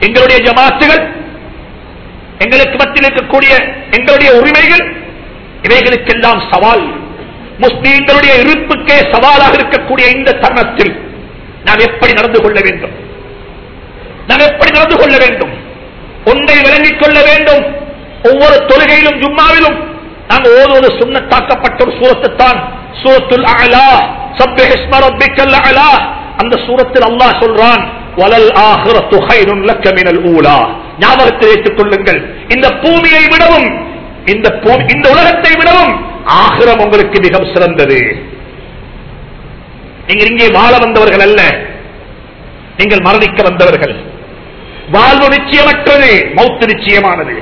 எங்களுடைய ஜமாத்துகள் எங்களுக்கு மத்தியில் இருக்கக்கூடிய எங்களுடைய உரிமைகள் இவைகளுக்கெல்லாம் சவால். முஸ்லீம்களுடைய இருப்புக்கே சவாலாக இருக்கக்கூடிய இந்த தருணத்தில் நாம் எப்படி நடந்து கொள்ள வேண்டும்? நாம் எப்படி நடந்து கொள்ள வேண்டும்? ஒன்றை விளங்கிக் கொள்ள வேண்டும். ஒவ்வொரு தொழுகையிலும் ஜும்மாவிலும் நாம் ஓதுவது சுண்ணத்தாக்கப்பட்ட ஒரு சூரத்தைத்தான் சூரத்துல் அலா அலா அந்த சூரத்தில் அல்லாஹ் சொல்றான் வலல் ஆஹிரத்து ஹைருன் லக்க மினல் ஊலா. ஞாபகத்தில் வைத்துக் கொள்ளுங்கள். இந்த பூமியை விடவும் இந்த பூமி இந்த உலகத்தை விடவும் ஆகிரம் உங்களுக்கு மிகவும் சிறந்தது. நீங்கள் இங்கே வாழ வந்தவர்கள் அல்ல. நீங்கள் மரணிக்க வந்தவர்கள். வாழ்வு நிச்சயமற்றது மௌத்து நிச்சயமானது.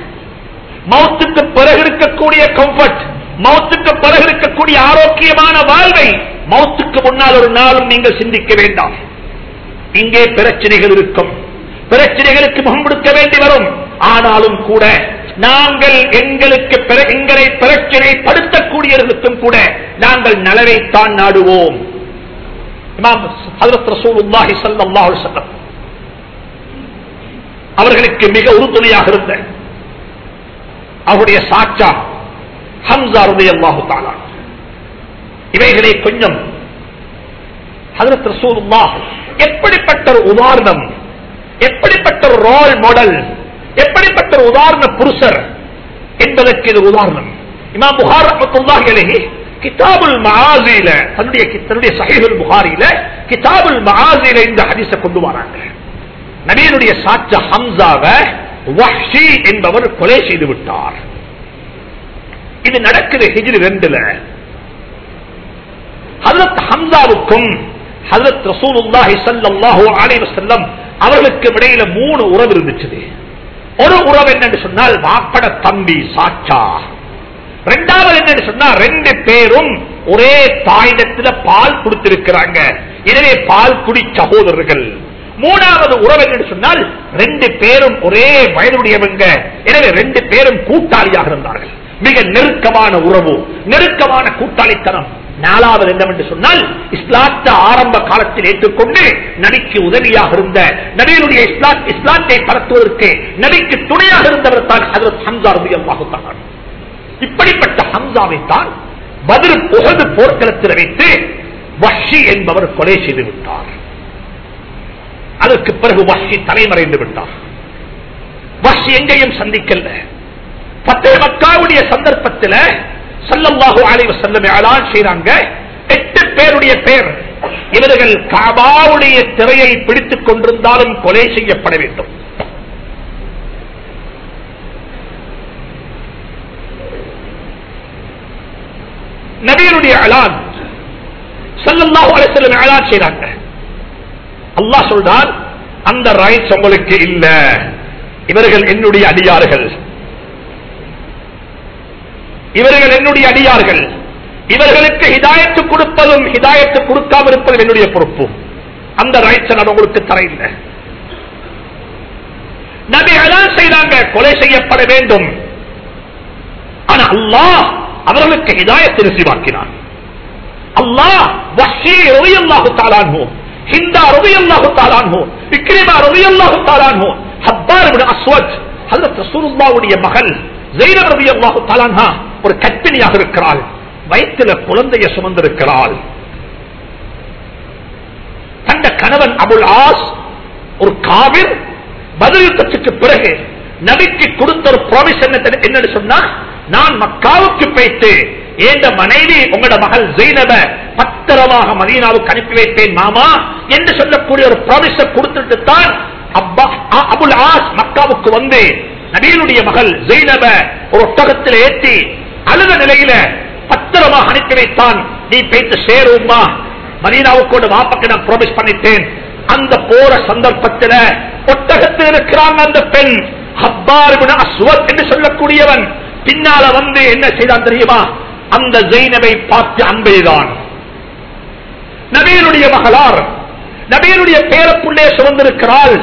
மௌத்துக்கு பிறகு இருக்கக்கூடிய கம்ஃபர்ட் மௌத்துக்கு பிறகு இருக்கக்கூடிய ஆரோக்கியமான வாழ்வை மௌத்துக்கு முன்னால் ஒரு நாளும் நீங்கள் சிந்திக்க வேண்டாம். இங்கே பிரச்சனைகள் இருக்கும். பிரச்சனைகளுக்கு முகம் கொடுக்க வேண்டி வரும். ஆனாலும் கூட நாங்கள் எங்களுக்கு எங்களை பிரச்சனை படுத்தக்கூடியவர்களுக்கும் கூட நாங்கள் நலவைத்தான் நாடுவோம். அவர்களுக்கு மிக உறுதுணையாக இருந்த அவருடைய சாச்சா ஹம்சாருடைய அல்லாஹு தஆலா. இவைகளை கொஞ்சம் ஹஜ்ரத் ரசூலுல்லாஹ் எப்படிப்பட்ட ஒரு உதாரணம் எப்படிப்பட்ட ஒரு ரோல் மாடல் எப்படிப்பட்ட ஒரு உதாரண புருஷர் என்பதற்கு இது உதாரணம். இமாம் புகார் ரஹ்மத்துல்லாஹி கிதாபுல் மகாசில தன்னுடைய தன்னுடைய சஹீஹுல் புகாரில கிதாபுல் மகாசில இந்த ஹதீஸ கொண்டு வராங்க. நபியனுடைய சாட்ச ஹம்சாவை வஹ்ஷி என்பவர் கொலை செய்து விட்டார். இது நடக்குது ஹிஜ்ரி ரெண்டுல. ஹசரத் ஹம்சாவுக்கும் ஹசரத் ரசூலுல்லாஹி ஸல்லல்லாஹு அலைஹி வஸல்லம் அவர்களுக்கு இடையில மூணு உறவு இருந்துச்சு ஒரு உறவு என்னன்னு சொன்னால் வாப்பட தம்பி சாச்சா ரெண்டாவது என்னன்னு சொன்னா ரெண்டு பேரும் ஒரே தாயிடத்துல பால் கொடுத்திருக்கிறாங்க. எனவே பால் குடி சகோதரர்கள். மூணாவது உறவு என்னன்னு சொன்னால் ரெண்டு பேரும் ஒரே வயதுடையவங்க. எனவே ரெண்டு பேரும் கூட்டாளியாக இருந்தார்கள். மிக நெருக்கமான உறவு. நெருக்கமான கூட்டாளித்தனம். நாலாவது என்னவென்று சொன்னால் இஸ்லாத்த ஆரம்ப காலத்தில் ஏற்றுக்கொண்டு நபிக்கு உதவியாக இருந்த நபியினுடைய இஸ்லாத் இஸ்லாத்தை பரத்துவதற்கு நபிக்கு துணையாக இருந்தவர் தான் ஹம்சா ரபி இப்படிப்பட்ட ஹம்சாவை தான் பதில் புகது போர்க்களத்தில் வைத்து வஷி என்பவர் கொலை செய்து விட்டார். அதற்கு பிறகு வஷி தலைமறைந்து விட்டார். வஷி எங்கேயும் சந்திக்கல. பத்தே மக்காவுடைய சந்தர்ப்பத்தில் சல்லல்லாஹு அலைஹி வஸல்லம் அலான் செய்றாங்க. எட்டு பேருடைய பேர். இவர்கள் காபாவுடைய திரையை பிடித்துக் கொண்டிருந்தாலும் கொலை செய்யப்பட வேண்டும். நபியனுடைய அலான் சல்லல்லாஹு அலைஹி வஸல்லம் அலான் செய்றாங்க. அல்லாஹ் சொல்றான் அந்த ரைட்ஸ் உங்களுக்கு இல்ல. இவர்கள் என்னுடைய அடியார்கள். இவர்கள் என்னுடைய அடியார்கள். இவர்களுக்கு ஹிதாயத்து கொடுப்பதும் ஹிதாயத்து கொடுக்காம இருப்பதும் என்னுடைய பொறுப்பு. அந்த ரைட்ஸை நான் உங்களுக்கு தரையில்லை நபி அதான் செய்தாங்க கொலை செய்யப்பட வேண்டும். ஆனா அல்லாஹ் அவர்களுக்கு ஹிதாயத்தை ரிசீவாக்கினான் அல்லாஹ் வஷீ ரலியல்லாஹு தஆலாஹு ஹிந்தா ரலியல்லாஹு தஆலாஹு இக்ரிமா ரலியல்லாஹு தஆலாஹு ஹப்பார் அஸ்வத் ஹஜ்ரத் ரசூலுல்லாஹ்வுடைய மகள் ஸைனப் ரலியல்லாஹு தஆலாஹா ஒரு கற்பிணியாக இருக்கிறாள். வயிற்றில குழந்தைய சுமந்திருக்கிறாள். தந்த கணவன் அபுல் ஆஸ் ஒரு காவிர் பதில் யுத்தத்துக்கு பிறகு நபிக்கு கொடுத்த ஒரு ப்ராமிஸ் என்ன என்னன்னு சொன்னா நான் மக்காவுக்கு போய்த்து ஏந்த மனைவி உங்களோட மகள் ஜெயினப பத்திரமாக மதீனாவுக்கு அனுப்பி வைப்பேன் மாமா என்று சொல்லக்கூடிய ஒரு ப்ராமிஸ கொடுத்துட்டு தான் அப்பா அபுல் ஆஸ் மக்காவுக்கு வந்து நபீனுடைய மகள் ஜெயினப ஒரு ஒட்டகத்தில் ஏற்றி அழுத நிலையில பத்திரமாக அனுப்பி வைத்தான். நீ போய்த்து சேருமா மதீனாவுக்கு வாப்பக்கு நான் ப்ராமிஸ் பண்ணிட்டேன் அந்த போற சந்தர்ப்பத்தில் ஒட்டகத்தில் இருக்கிறாங்க அந்த பெண். ஹப்பார் அஸ்வத் என்று சொல்லக்கூடியவன். பின்னால வந்து என்ன செய்தான் தெரியுமா? அந்த ஜெயினவை பார்த்து அன்பைதான் நபீனுடைய மகளார் நபியனுடைய பேரப்புள்ளே சுமந்திருக்கிறாள்.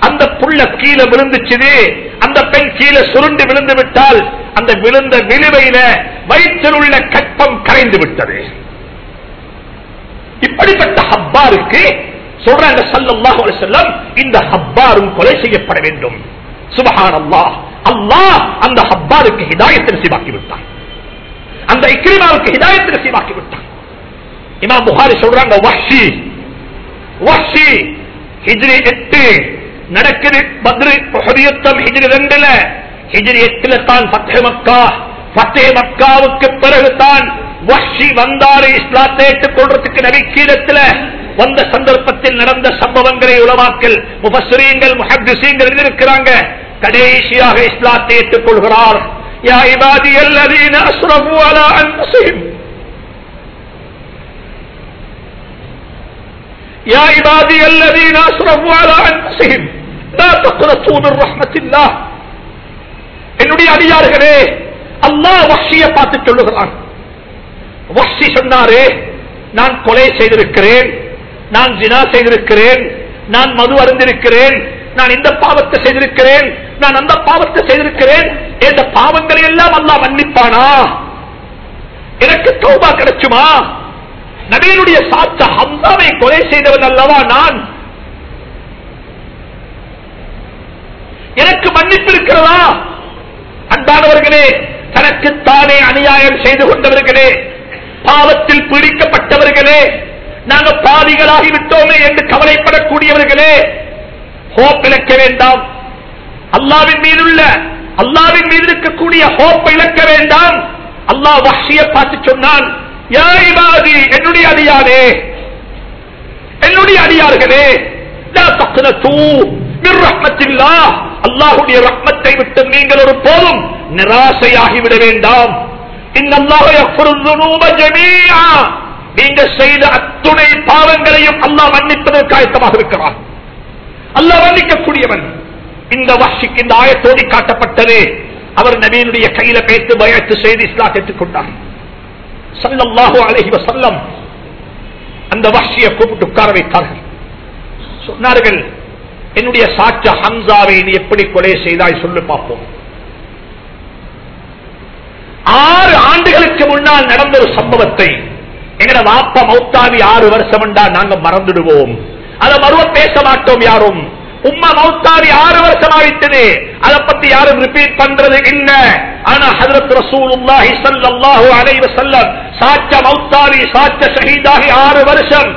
அந்த புள்ள கீழே விழுந்துச்சுது அந்த பெண் கீழே சுருண்டு விழுந்து விட்டால் அந்த விழுந்த விழுவையில வயிற்றில் உள்ள கற்பம் கரைந்து விட்டது. இப்படிப்பட்ட ஹப்பாருக்கு சொல்றாங்க சல்லாஹ் செல்லம் இந்த ஹப்பாரும் கொலை செய்யப்பட வேண்டும். சுபஹான் அல்லாஹ் அல்லாஹ் அந்த ஹப்பாருக்கு ஹிதாயத்தை நசீபாக்கி விட்டான். அந்த இக்ரிமாவுக்கு ஹிதாயத்தை நசீபாக்கி விட்டான். இமாம் புகாரி சொல்றாங்க வஷி வஷி ஹிஜ்ரி எட்டு நடக்குது பத்ரு உஹது ஹிஜ்ரி ரெண்டுல. ஹிஜ்ரி எட்டுல தான் ஃபத்ஹ் மக்கா ஃபத்ஹ் மக்காவுக்கு பிறகு தான் வஹ்ஷி வந்தாரு இஸ்லாத்தை ஏற்றுக்கொள்றதுக்கு நபிக்கீழத்துல வந்த சந்தர்ப்பத்தில் நடந்த சம்பவங்களை உலமாக்கல் முபஸ்ரீங்கள் முஹத்திசீங்கள் எழுதியிருக்கிறாங்க கடைசியாக இஸ்லாத்தை ஏற்றுக்கொள்கிறார் யா இபாதி அல்லதீன அஸ்ரஃபு அலா அன்ஃபுஸிஹிம் يا عبادي الذين أسرفوا على أنفسهم لا تقنطوا من رحمة الله என்னுடைய அடியார்களே அல்லா வஹ்ஷியை பார்த்து சொல்லுகிறான். வஹ்ஷி சொன்னாரே நான் கொலை செய்திருக்கிறேன் நான் ஜினா செய்திருக்கிறேன் நான் மது அருந்திருக்கிறேன் நான் இந்த பாவத்தை செய்திருக்கிறேன் நான் அந்த பாவத்தை செய்திருக்கிறேன் இந்த பாவங்களை எல்லாம் அல்லா மன்னிப்பானா? எனக்கு தௌபா கிடைச்சுமா? நபியனுடைய சாத்த ஹம்சாவை கொலை செய்தவன் அல்லவா நான்? எனக்கு மன்னிப்பு இருக்கிறதா? அன்பானவர்களே தனக்குத்தானே அநியாயம் செய்து கொண்டவர்களே பாவத்தில் பீடிக்கப்பட்டவர்களே நாங்க பாதிகளாகி விட்டோமே என்று கவலைப்படக்கூடியவர்களே ஹோப் இழக்க வேண்டாம். அல்லாவின் மீதுள்ள அல்லாவின் மீது இருக்கக்கூடிய ஹோப் இழக்க வேண்டாம். அல்லாஹ் வஹ்ஷியை பார்த்து சொன்னான் என்னுடைய அடியாரே என்னுடைய அடியார்களே லா அல்லாஹுடைய ரத்னத்தை விட்டு நீங்கள் ஒரு போதும் நிராசையாகி விட வேண்டாம் நீங்க செய்த அத்துணை பாவங்களையும் அல்லாஹ் மன்னிப்பதற்கு ஆயத்தமாக இருக்கிறான். அல்லாஹ் மன்னிக்கக்கூடியவன். இந்த வசிக்கு இந்த ஆயத்தோடி காட்டப்பட்டது. அவர் நபீனுடைய கையில பேத்து பயத்து செய்து இஸ்லாம் ஏற்றுக்கொண்டார் சல்லல்லாஹு அலைஹி வஸல்லம் அந்த வசியை கூப்பிட்டு உட்கார வைத்தார்கள். சொன்னார்கள் என்னுடைய சாட்ச ஹம்சாவை நீ எப்படி கொலை செய்தாய் சொல்லு பார்ப்போம் ஆறு ஆண்டுகளுக்கு முன்னால் நடந்த ஒரு சம்பவத்தை எங்கட வாப்ப மௌத்தாவி ஆறு வருஷம் நாங்க மறந்துடுவோம். அதை மறுவ பேச மாட்டோம் யாரும். உம்மா மௌத்தாவி ஆறு வருஷம் ஆயிட்டது அதை பத்தி யாரும் ரிப்பீட் பண்றது இல்ல. ஆனா ஹதரத் ரசூலுல்லாஹி ஸல்லல்லாஹு அலைஹி வஸல்லம் சாச்ச மௌத்தாவி சாச்ச ஷஹீதாகி ஆறு வருஷம்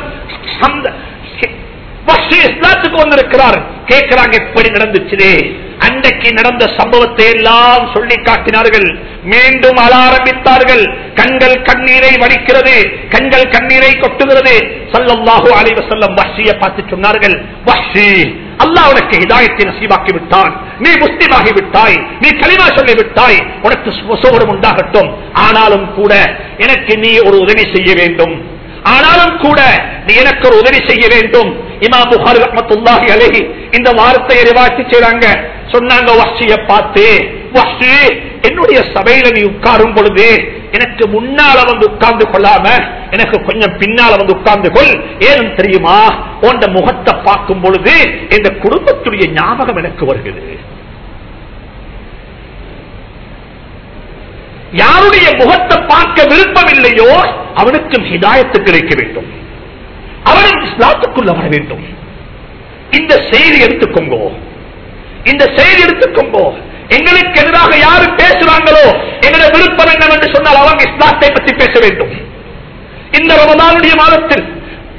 இஸ்லாத்துக்கு வந்திருக்கிறார். கேட்கிறாங்க எப்படி நடந்துச்சு அன்றைக்கு நடந்த சம்பவத்தை எல்லாம் சொல்லி காட்டினார்கள். மீண்டும் அழ ஆரம்பித்தார்கள். கண்கள் கண்ணீரை வடிக்கிறது. கண்கள் கண்ணீரை கொட்டுகிறது. சல்லல்லாஹு அலைவ செல்லம் வஹ்ஷியை பார்த்து சொன்னார்கள் வஹ்ஷி அல்லாஹ் உனக்கு இதாயத்தை நசீவாக்கி விட்டான். நீ முஸ்லிமாகி விட்டாய். நீ கலிமா சொல்லி விட்டாய். உனக்கு சுசோரம் உண்டாகட்டும். ஆனாலும் கூட எனக்கு நீ ஒரு உதவி செய்ய வேண்டும். ஆனாலும் கூட நீ எனக்கு ஒரு உதவி செய்ய வேண்டும். இமா புகார் இந்த வார்த்தையை ரிவாய்ச்சி செய்றாங்க. சொன்னாங்க வஹ்ஷிய பார்த்து வஹ்ஷி என்னுடைய சபையில நீ உட்காரும் பொழுது எனக்கு முன்னால வந்து உட்கார்ந்து கொள்ளாம எனக்கு கொஞ்சம் பின்னால வந்து உட்கார்ந்து கொள். ஏன் தெரியுமா? உண்ட முகத்தை பார்க்கும் பொழுது இந்த குடும்பத்துடைய ஞாபகம் எனக்கு வருகிறது. யாருடைய முகத்தை பார்க்க விருப்பம் இல்லையோ அவனுக்கும் ஹிதாயத்து கிடைக்க வேண்டும். அவர்கள் இஸ்லாத்துக்குள்ள வர வேண்டும். இந்த செய்தி எடுத்துக்கொங்கோ. இந்த செய்தி எடுத்துக்கொங்கோ. எங்களுக்கு எதிராக யாரு பேசுறாங்களோ எங்களை விருப்பம் என்னவென்று சொன்னால் அவங்க இஸ்லாத்தை பற்றி பேச வேண்டும். இந்த ரமதானுடைய மாதத்தில்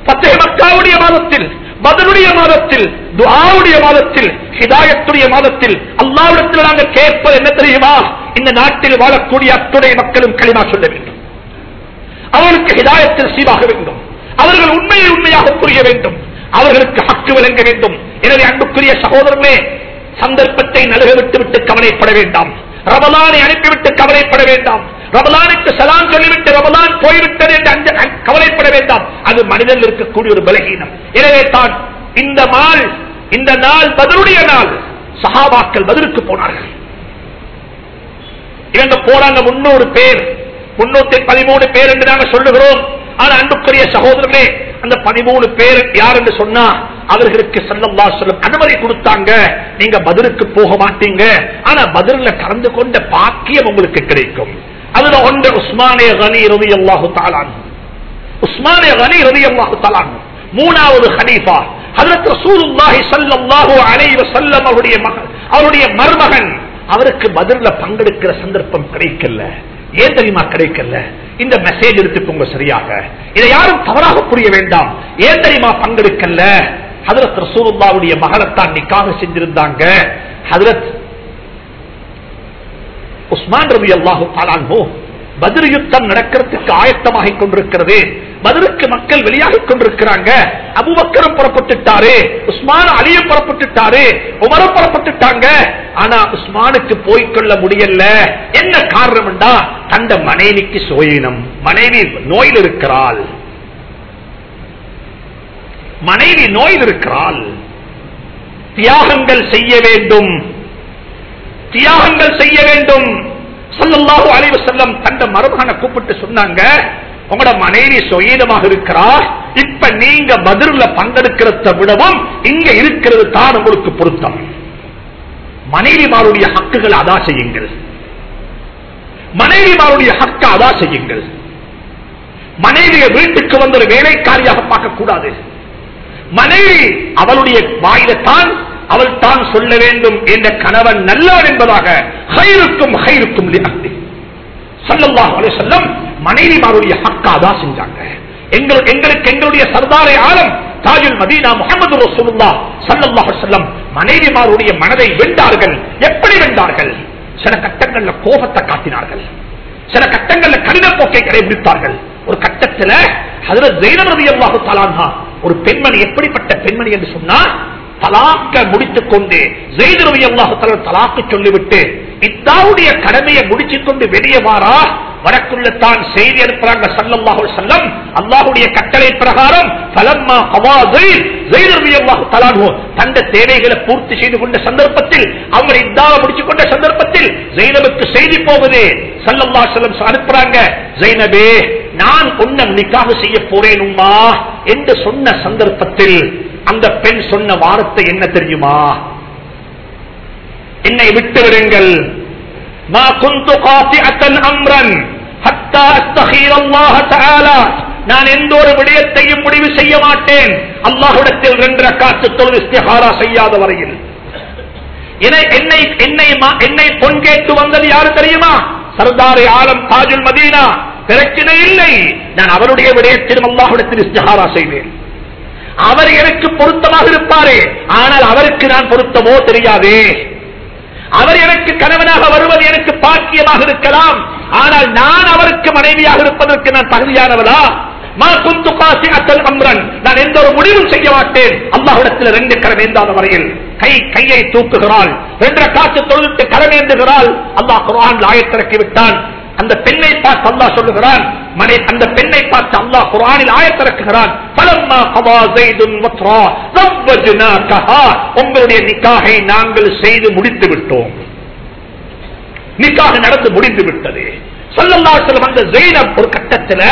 பத்தே மக்காவுடைய மாதத்தில் பதிலுடைய மாதத்தில் துவாவுடைய மாதத்தில் ஹிதாயத்துடைய மாதத்தில் அல்லாவிடத்தில் நாங்கள் கேட்பது என்ன தெரியுமா? இந்த நாட்டில் வாழக்கூடிய அத்துடைய மக்களும் களிமா சொல்ல வேண்டும். அவனுக்கு ஹிதாயத்தில் சீவாக வேண்டும். அவர்கள் உண்மையை உண்மையாக புரிய வேண்டும். அவர்களுக்கு ஹக்கு விளங்க வேண்டும். எனவே அன்புக்குரிய சகோதரர்களே சந்தர்ப்பத்தை நழுக விட்டு விட்டு கவலைப்பட வேண்டாம். ரமலானை அனுப்பிவிட்டு கவலைப்பட வேண்டாம். ரமலானுக்கு சலான் சொல்லிவிட்டு ரமலான் போய்விட்டது என்று கவலைப்பட வேண்டாம். அது மனிதன் இருக்கக்கூடிய ஒரு பலகீனம். எனவே தான் இந்த நாள் இந்த நாள் பதிலுடைய நாள். சகாபாக்கள் பதிலுக்கு போனார்கள். இரண்டு போனாங்க முன்னூறு பேர் முன்னூத்தி பதிமூணு பேர் என்று நாங்கள் சொல்லுகிறோம். ஆனா அன்புக்குரிய சகோதரர்களே அந்த பதிமூணு பேர் யார் என்று சொன்னா அவர்களுக்கு செல்லல்லா சொல்லும் அனுமதி கொடுத்தாங்க. நீங்க பதிலுக்கு போக மாட்டீங்க. ஆனா பதில கலந்து கொண்ட பாக்கியம் உங்களுக்கு கிடைக்கும். அதுல ஒன்று உஸ்மானே கனி ரவி அல்லாஹு தாலான் உஸ்மானே கனி ரவி அல்லாஹு தாலான் மூணாவது ஹனீஃபா அதற்கு ரசூலுல்லாஹி ஸல்லல்லாஹு அலைஹி செல்லம் அவருடைய மகன் அவருடைய மருமகன் அவருக்கு பதில பங்கெடுக்கிற சந்தர்ப்பம் கிடைக்கல. ஏன் தெரியுமா கிடைக்கல? இந்த மெசேஜ் எடுத்துக்கோங்க சரியாக. இதை யாரும் தவறாக புரிய வேண்டாம். ஏன் தெரியுமா பங்கெடுக்கல? ஹதரத் ரசூலுல்லாவுடைய மகளைத்தான் நிக்காக செஞ்சிருந்தாங்க. ஹதரத் உஸ்மான் ரவி அல்லாஹு தாலான்ஹோ பதில் யுத்தம் நடக்கிறதுக்கு ஆயத்தமாக கொண்டிருக்கிறது. பதிலுக்கு மக்கள் வெளியாகிக் கொண்டிருக்கிறாங்க. அபுபக்கரம் புறப்பட்டுட்டாரு. உஸ்மான் அலியும் புறப்பட்டுட்டாரு. உமரம் புறப்பட்டுட்டாங்க. ஆனா உஸ்மானுக்கு போய்கொள்ள முடியல. என்ன காரணம்டா? தந்த மனைவிக்கு சோயினம் மனைவி நோயில் இருக்கிறாள் மனைவி நோயில் இருக்கிறாள் தியாகங்கள் செய்ய வேண்டும். தியாகங்கள் செய்ய வேண்டும். சல்லல்லாஹு அலைஹி வஸல்லம் தந்த மருமகனை கூப்பிட்டு சொன்னாங்க. உங்களோட மனைவி சொயீனமாக இருக்கிறார். இப்ப நீங்க பதில பங்கெடுக்கிறத விடவும் இங்க இருக்கிறது தான் உங்களுக்கு பொருத்தம். மனைவிமாருடைய ஹக்குகள் அதா செய்யுங்கள். மனைவிமாருடைய ஹக்கை அதா செய்யுங்கள். மனைவியை வீட்டுக்கு வந்து ஒரு வேலைக்காரியாக பார்க்க கூடாது மனைவி அவளுடைய வாயிலத்தான் அவள் தான் சொல்ல வேண்டும் என்ற கணவன் நல்லவன் என்பதாக ஹைருக்கும் ஹைருக்கும் சொல்லம் மனைவிமாருடைய ஹக்கா தான் செஞ்சாங்க. எங்கள் எங்களுக்கு எங்களுடைய சர்தாரை ஆழம் தாஜுல் மதீனா முகமது ரசூலுல்லாஹ் சல்லல்லாஹு அலைஹி மனைவிமாருடைய மனதை வென்றார்கள். எப்படி வென்றார்கள்? சில கட்டங்கள்ல கோபத்தை காட்டினார்கள். சில கட்டங்கள்ல கடின போக்கை கடைபிடித்தார்கள். ஒரு கட்டத்துல அதுல ரவி அல்லாஹு தலான்ஹா ஒரு பெண்மணி எப்படிப்பட்ட பெண்மணி என்று சொன்னா தலாக்க முடித்துக் கொண்டு ஜெயினரதி அல்லாஹு தலா தலாக்கு சொல்லிவிட்டு இத்தாவுடைய கடமையை முடிச்சுக் கொண்டு வெளியே வாரா வடக்குள்ள தான் செய்தி அனுப்புறாங்க சல்லல்லாஹு செல்லம் அல்லாஹுடைய கட்டளை பிரகாரம் ஃபலம்மா கவா தந்த தேவைகளை பூர்த்தி செய்து கொண்ட சந்தர்ப்பத்தில் அவங்க இத்தாவை முடிச்சு கொண்ட சந்தர்ப்பத்தில் ஜெயினபுக்கு செய்தி போவதே சல்லம்மா செல்லம் அனுப்புறாங்க ஜெயினபே நான் உன்னை நிக்காக செய்ய போறேனும்மா என்று சொன்ன சந்தர்ப்பத்தில் அந்த பெண் சொன்ன வார்த்தை என்ன தெரியுமா? என்னை விட்டு விடுங்கள். ما كنت قاطعة அம்ரன் حتى أستخير الله تعالى. நான் எந்த ஒரு விடயத்தையும் முடிவு செய்ய மாட்டேன். அல்லாஹுடத்தில் ரெண்டு காத்து தொழுது இஸ்திகாரா செய்யாத வரையில். என்னை என்னை என்னை மா- என்னை பொன் கேட்டு வந்தது யாரு தெரியுமா? சர்தாரி ஆலம் தாஜுல் மதீனா. பிரச்சனை இல்லை. நான் அவருடைய விடயத்திலும் அல்லாஹுடத்தில் இஸ்திஹாரா செய்வேன். அவர் எனக்கு பொருத்தமாக இருப்பாரே. ஆனால் அவருக்கு நான் பொருத்தமோ தெரியாதே. அவர் எனக்கு கணவனாக வருவது எனக்கு பாக்கியமாக இருக்கலாம். ஆனால் நான் அவருக்கு மனைவியாக இருப்பதற்கு நான் தகுதியானவளா? நான் எந்த ஒரு முடிவும் செய்ய மாட்டேன். அல்லாஹ்விடத்தில் ரெண்டு கரமேந்தாத வரையில். கை கையை தூக்குகிறாள். ரெண்டரை காசு தொழுத்து கரமேந்துகிறாள் அல்லாஹ் குரான் ஆயத்திறக்கி விட்டான் அந்த பெண்ணை பார்த்து அல்லாஹ் சொல்லுகிறான். மனை அந்த பெண்ணை பார்த்து அல்லாஹ் குரானில் ஆயத்திறக்குகிறான் உங்களுடைய நிக்காகை நாங்கள் செய்து முடித்து விட்டோம். நிக்காக நடந்து முடிந்து விட்டது. ஸல்லல்லாஹு அலைஹி அந்த ஜெயினப் ஒரு கட்டத்துல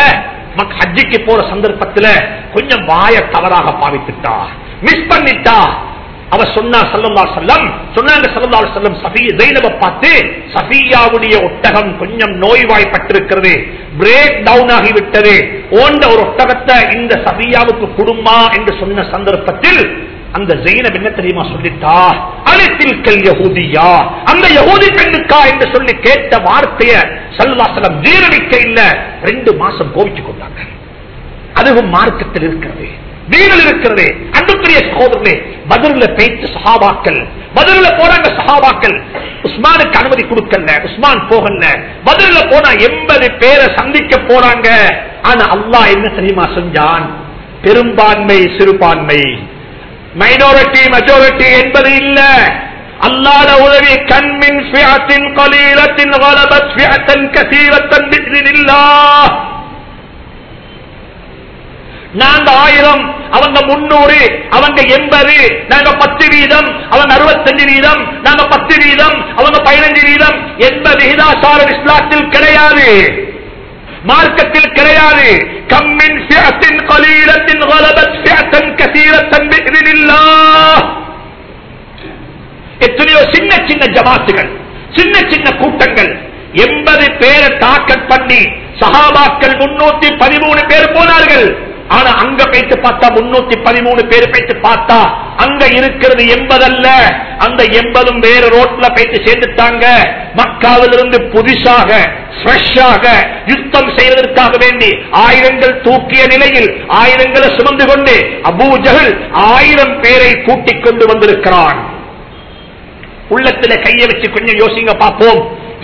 மக் ஹஜ்ஜிக்கு போற சந்தர்ப்பத்துல கொஞ்சம் வாய தவறாக பாவித்துட்டா. மிஸ் பண்ணிட்டா. அவர் சொன்னா சல்லல்லாஹு அலைஹி சொன்னாங்க ஜெயினப பார்த்து சஃபியாவுடைய ஒட்டகம் கொஞ்சம் நோய்வாய்ப்பட்டிருக்கிறது பிரேக் டவுன் ஆகிவிட்டது. ஓண்ட ஒரு ஒட்டகத்தை இந்த சஃபியாவுக்கு குடுமா என்று சொன்ன சந்தர்ப்பத்தில் அந்த ஜெயினப் என்ன தெரியுமா சொல்லிட்டா? அனைத்தில் கல் யகூதியா அந்த யகுதி பெண்ணுக்கா என்று சொல்லி கேட்ட வார்த்தைய சல்லாசலம் ஜீரணிக்க இல்ல ரெண்டு மாசம் கோவிச்சு கொண்டாங்க. அதுவும் மார்க்கத்தில் இருக்கிறது. வீரல் இருக்கிறது அன்புக்குரிய சகோதரர்களே பதில பேச்சு சகாபாக்கள் பதில போறாங்க சகாபாக்கள் உஸ்மானுக்கு அனுமதி கொடுக்கல உஸ்மான் போகல பதில போனா எண்பது பேரை சந்திக்க போறாங்க. ஆனா அல்லா என்ன தெரியுமா செஞ்சான்? பெரும்பான்மை சிறுபான்மை. மைனாரிட்டி மெஜாரிட்டி என்பது இல்ல. அல்லாத உதவி கண்மின் நாங்க ஆயிரம் அவங்க முன்னூறு அவங்க எண்பது நாங்க பத்து வீதம் அவங்க அறுபத்தஞ்சு வீதம் நாங்க பத்து வீதம் அவங்க பதினஞ்சு வீதம். என்பது விகிதாசாரம் இஸ்லாத்தில் கிடையாது. மார்க்கத்தில் கிடையாது. கம்மின் கலீரத்தின் கலீலத்தின் கலபத் ஃபியத்தன் கசீரத்தன் பிஇذنில்லாஹ் எத்தனையோ சின்ன சின்ன ஜமாத்துகள் சின்ன சின்ன கூட்டங்கள் எண்பது பேரை தாக்கல் பண்ணி சஹாபாக்கள் முன்னூத்தி பதிமூணு பேர் போனார்கள். ஆனா அங்க போயிட்டு பார்த்தா முன்னூத்தி பதிமூணு பேர் போயிட்டு பார்த்தா அங்க இருக்கிறது எண்பது அல்ல அந்த எண்பதும் வேற ரோட்ல போயிட்டு சேர்ந்துட்டாங்க. மக்காவிலிருந்து புதுசாக ஃப்ரெஷ்ஷாக யுத்தம் செய்வதற்காக வேண்டி ஆயிரங்கள் தூக்கிய நிலையில் ஆயிரங்களை சுமந்து கொண்டு அபூஜகல் ஆயிரம் பேரை கூட்டிக் கொண்டு வந்திருக்கிறான். உள்ளத்துல கைய வச்சு கொஞ்சம் யோசிங்க பார்ப்போம்.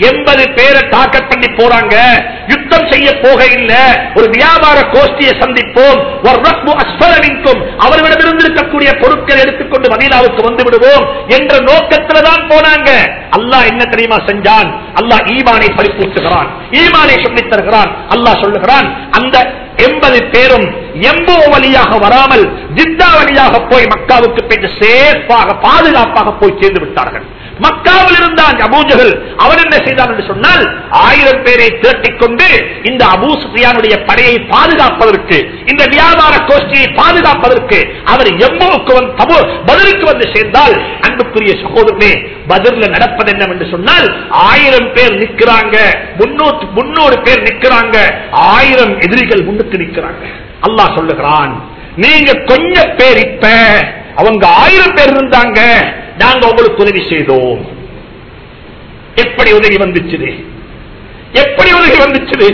எண்பது பேரை டார்கெட் பண்ணி போறாங்க. யுத்தம் செய்ய போக இல்ல. ஒரு வியாபார கோஷ்டியை சந்திப்போம். அவர்களிடமிருந்து இருக்கக்கூடிய பொருட்கள் எடுத்துக்கொண்டு மதீனாவுக்கு வந்து விடுவோம் என்ற நோக்கத்தில் தான் போனாங்க. அல்லாஹ் என்ன தெரியுமா செஞ்சான்? அல்லாஹ் ஈமானை பறிப்பூட்டுகிறான் ஈமானை சொல்லித் தருகிறான் அல்லாஹ் சொல்லுகிறான் அந்த எண்பது பேரும் எம்போ வழியாக வராமல் ஜித்தா வழியாக போய் மக்காவுக்கு போய் சேஃபாக பாதுகாப்பாக போய் சேர்ந்து விட்டார்கள். மக்காவில் இருந்தான் அபூஜகல் அவன் என்ன செய்தான் என்று சொன்னால் ஆயிரம் பேரை திரட்டிக் கொண்டு இந்த அபூ சுஃபியானுடைய படையை பாதுகாப்பதற்கு இந்த வியாபார கோஷ்டியை பாதுகாப்பதற்கு அவர் எவ்வளவுக்கு வந்து பதிலுக்கு வந்து சேர்ந்தால் அன்புக்குரிய சகோதரனே பதில நடப்பது என்னவென்று சொன்னால் ஆயிரம் பேர் நிற்கிறாங்க முன்னூறு பேர் நிற்கிறாங்க ஆயிரம் எதிரிகள் முன்னுக்கு நிற்கிறாங்க. அல்லாஹ் சொல்லுகிறான் நீங்க கொஞ்ச பேர் இப்ப அவங்க ஆயிரம் பேர் இருந்தாங்க நாங்க உங்களுக்கு உதவி செய்தோம். எப்படி உதவி வந்துச்சு எப்படி உதவி வந்துச்சு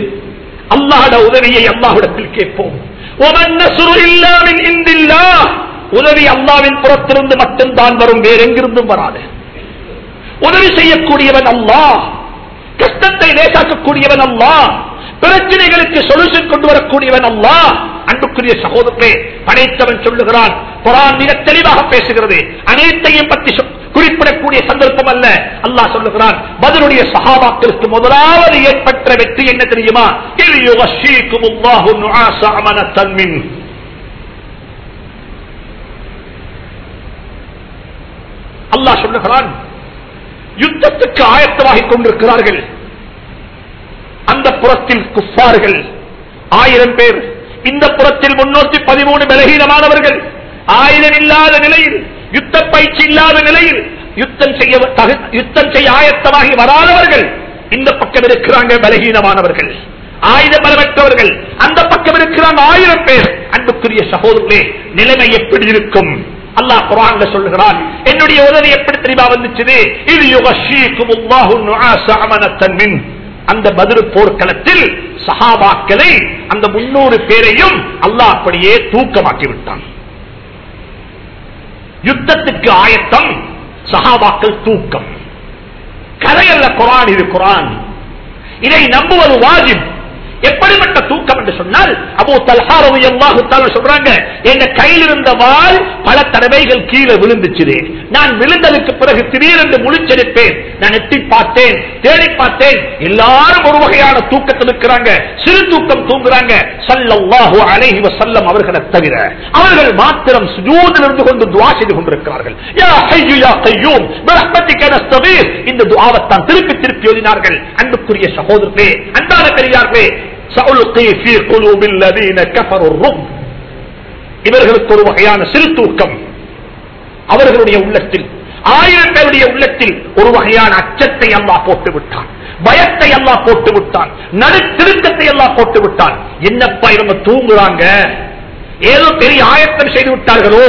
அல்லாட உதவியை அல்லாவிடத்தில் கேட்போம். உதவி அம்மாவின் புறத்திலிருந்து மட்டும்தான் வரும் வேறெங்கிருந்தும் வராது. உதவி செய்யக்கூடியவன் அம்மா கஷ்டத்தை லேசாக்கக்கூடியவன் அம்மா பிரச்சனைகளுக்கு சொல்யூஷன் கொண்டு வரக்கூடியவன் அம்மா அன்புக்குரிய சகோதரே படைத்தவன் சொல்லுகிறான் குரான் மிக தெளிவாக பேசுகிறது. அனைத்தையும் பற்றி குறிப்பிடக்கூடிய சந்தர்ப்பம் அல்ல. அல்லாஹ் சொல்லுகிறான் பதிலுடைய சகாபாக்களுக்கு முதலாவது ஏற்பட்ட வெற்றி என்ன தெரியுமா? அல்லா அல்லாஹ் சொல்லுகிறான் யுத்தத்துக்கு ஆயத்தமாகிக் கொண்டிருக்கிறார்கள். அந்த புறத்தில் குஃபார்கள் ஆயிரம் பேர் இந்த புறத்தில் முன்னூத்தி பதிமூணு பலகீனமானவர்கள். ஆயுதம் இல்லாத நிலையில் யுத்த பயிற்சி இல்லாத நிலையில் யுத்தம் செய்ய யுத்தம் செய்ய ஆயத்தமாகி வராதவர்கள் இந்த பக்கம் இருக்கிறாங்க பலகீனமானவர்கள். ஆயுத பலமற்றவர்கள் அந்த பக்கம் இருக்கிறாங்க ஆயிரம் பேர். அன்புக்குரிய சகோதரர்களே நிலைமை எப்படி இருக்கும்? அல்லாஹ் குரான்ல சொல்லுகிறான் என்னுடைய உதவி எப்படி தெரியுமா வந்துச்சு இது யுகஷீக்குமுல்லாஹு மின். அந்த பதில் போர்க்களத்தில் சஹாபாக்களை அந்த முன்னூறு பேரையும் அல்லாஹ் அப்படியே தூக்கமாக்கி விட்டான் யுத்தத்துக்கு ஆயத்தம் சஹாபாக்கள் தூக்கம். கதையல்ல குரான் இது குரான். இதை நம்புவது வாஜிப். எப்படிப்பட்ட தூக்கம் என்று சொன்னால் அப்போ தல்ஹாரவு எவ்வாறு சொல்றாங்க என் கையில் இருந்த வாள் பல தடவைகள் கீழே விழுந்துச்சு நான் விழுந்ததுக்கு பிறகு திடீரென்று முழிச்செடுப்பேன். நான் எட்டி பார்த்தேன் தேடி பார்த்தேன். எல்லாரும் ஒரு வகையான தூக்கத்தில் இருக்கிறாங்க. சிறு தூக்கம் தூங்குறாங்க. சல்லாஹு அலேஹி சல்லம் அவர்களை தவிர அவர்கள் மாத்திரம் சுஜூதில் இருந்து கொண்டு துவா செய்து கொண்டிருக்கிறார்கள். இந்த துவாவத்தான் திருப்பி திருப்பி எழுதினார்கள். அன்புக்குரிய சகோதரர்களே அன்பான பெரியார்களே இவர்களுக்கு ஒரு வகையான சிறு தூக்கம். அவர்களுடைய உள்ளத்தில் ஆயிரங்களுடைய உள்ளத்தில் ஒரு வகையான அச்சத்தை அல்லா போட்டு விட்டான் பயத்தை எல்லாம் போட்டு விட்டான் நடுத்திருக்கத்தை எல்லாம் போட்டு விட்டான் என்னப்பா இவங்க தூங்குறாங்க? ஏதோ பெரிய ஆயத்தம் செய்து விட்டார்களோ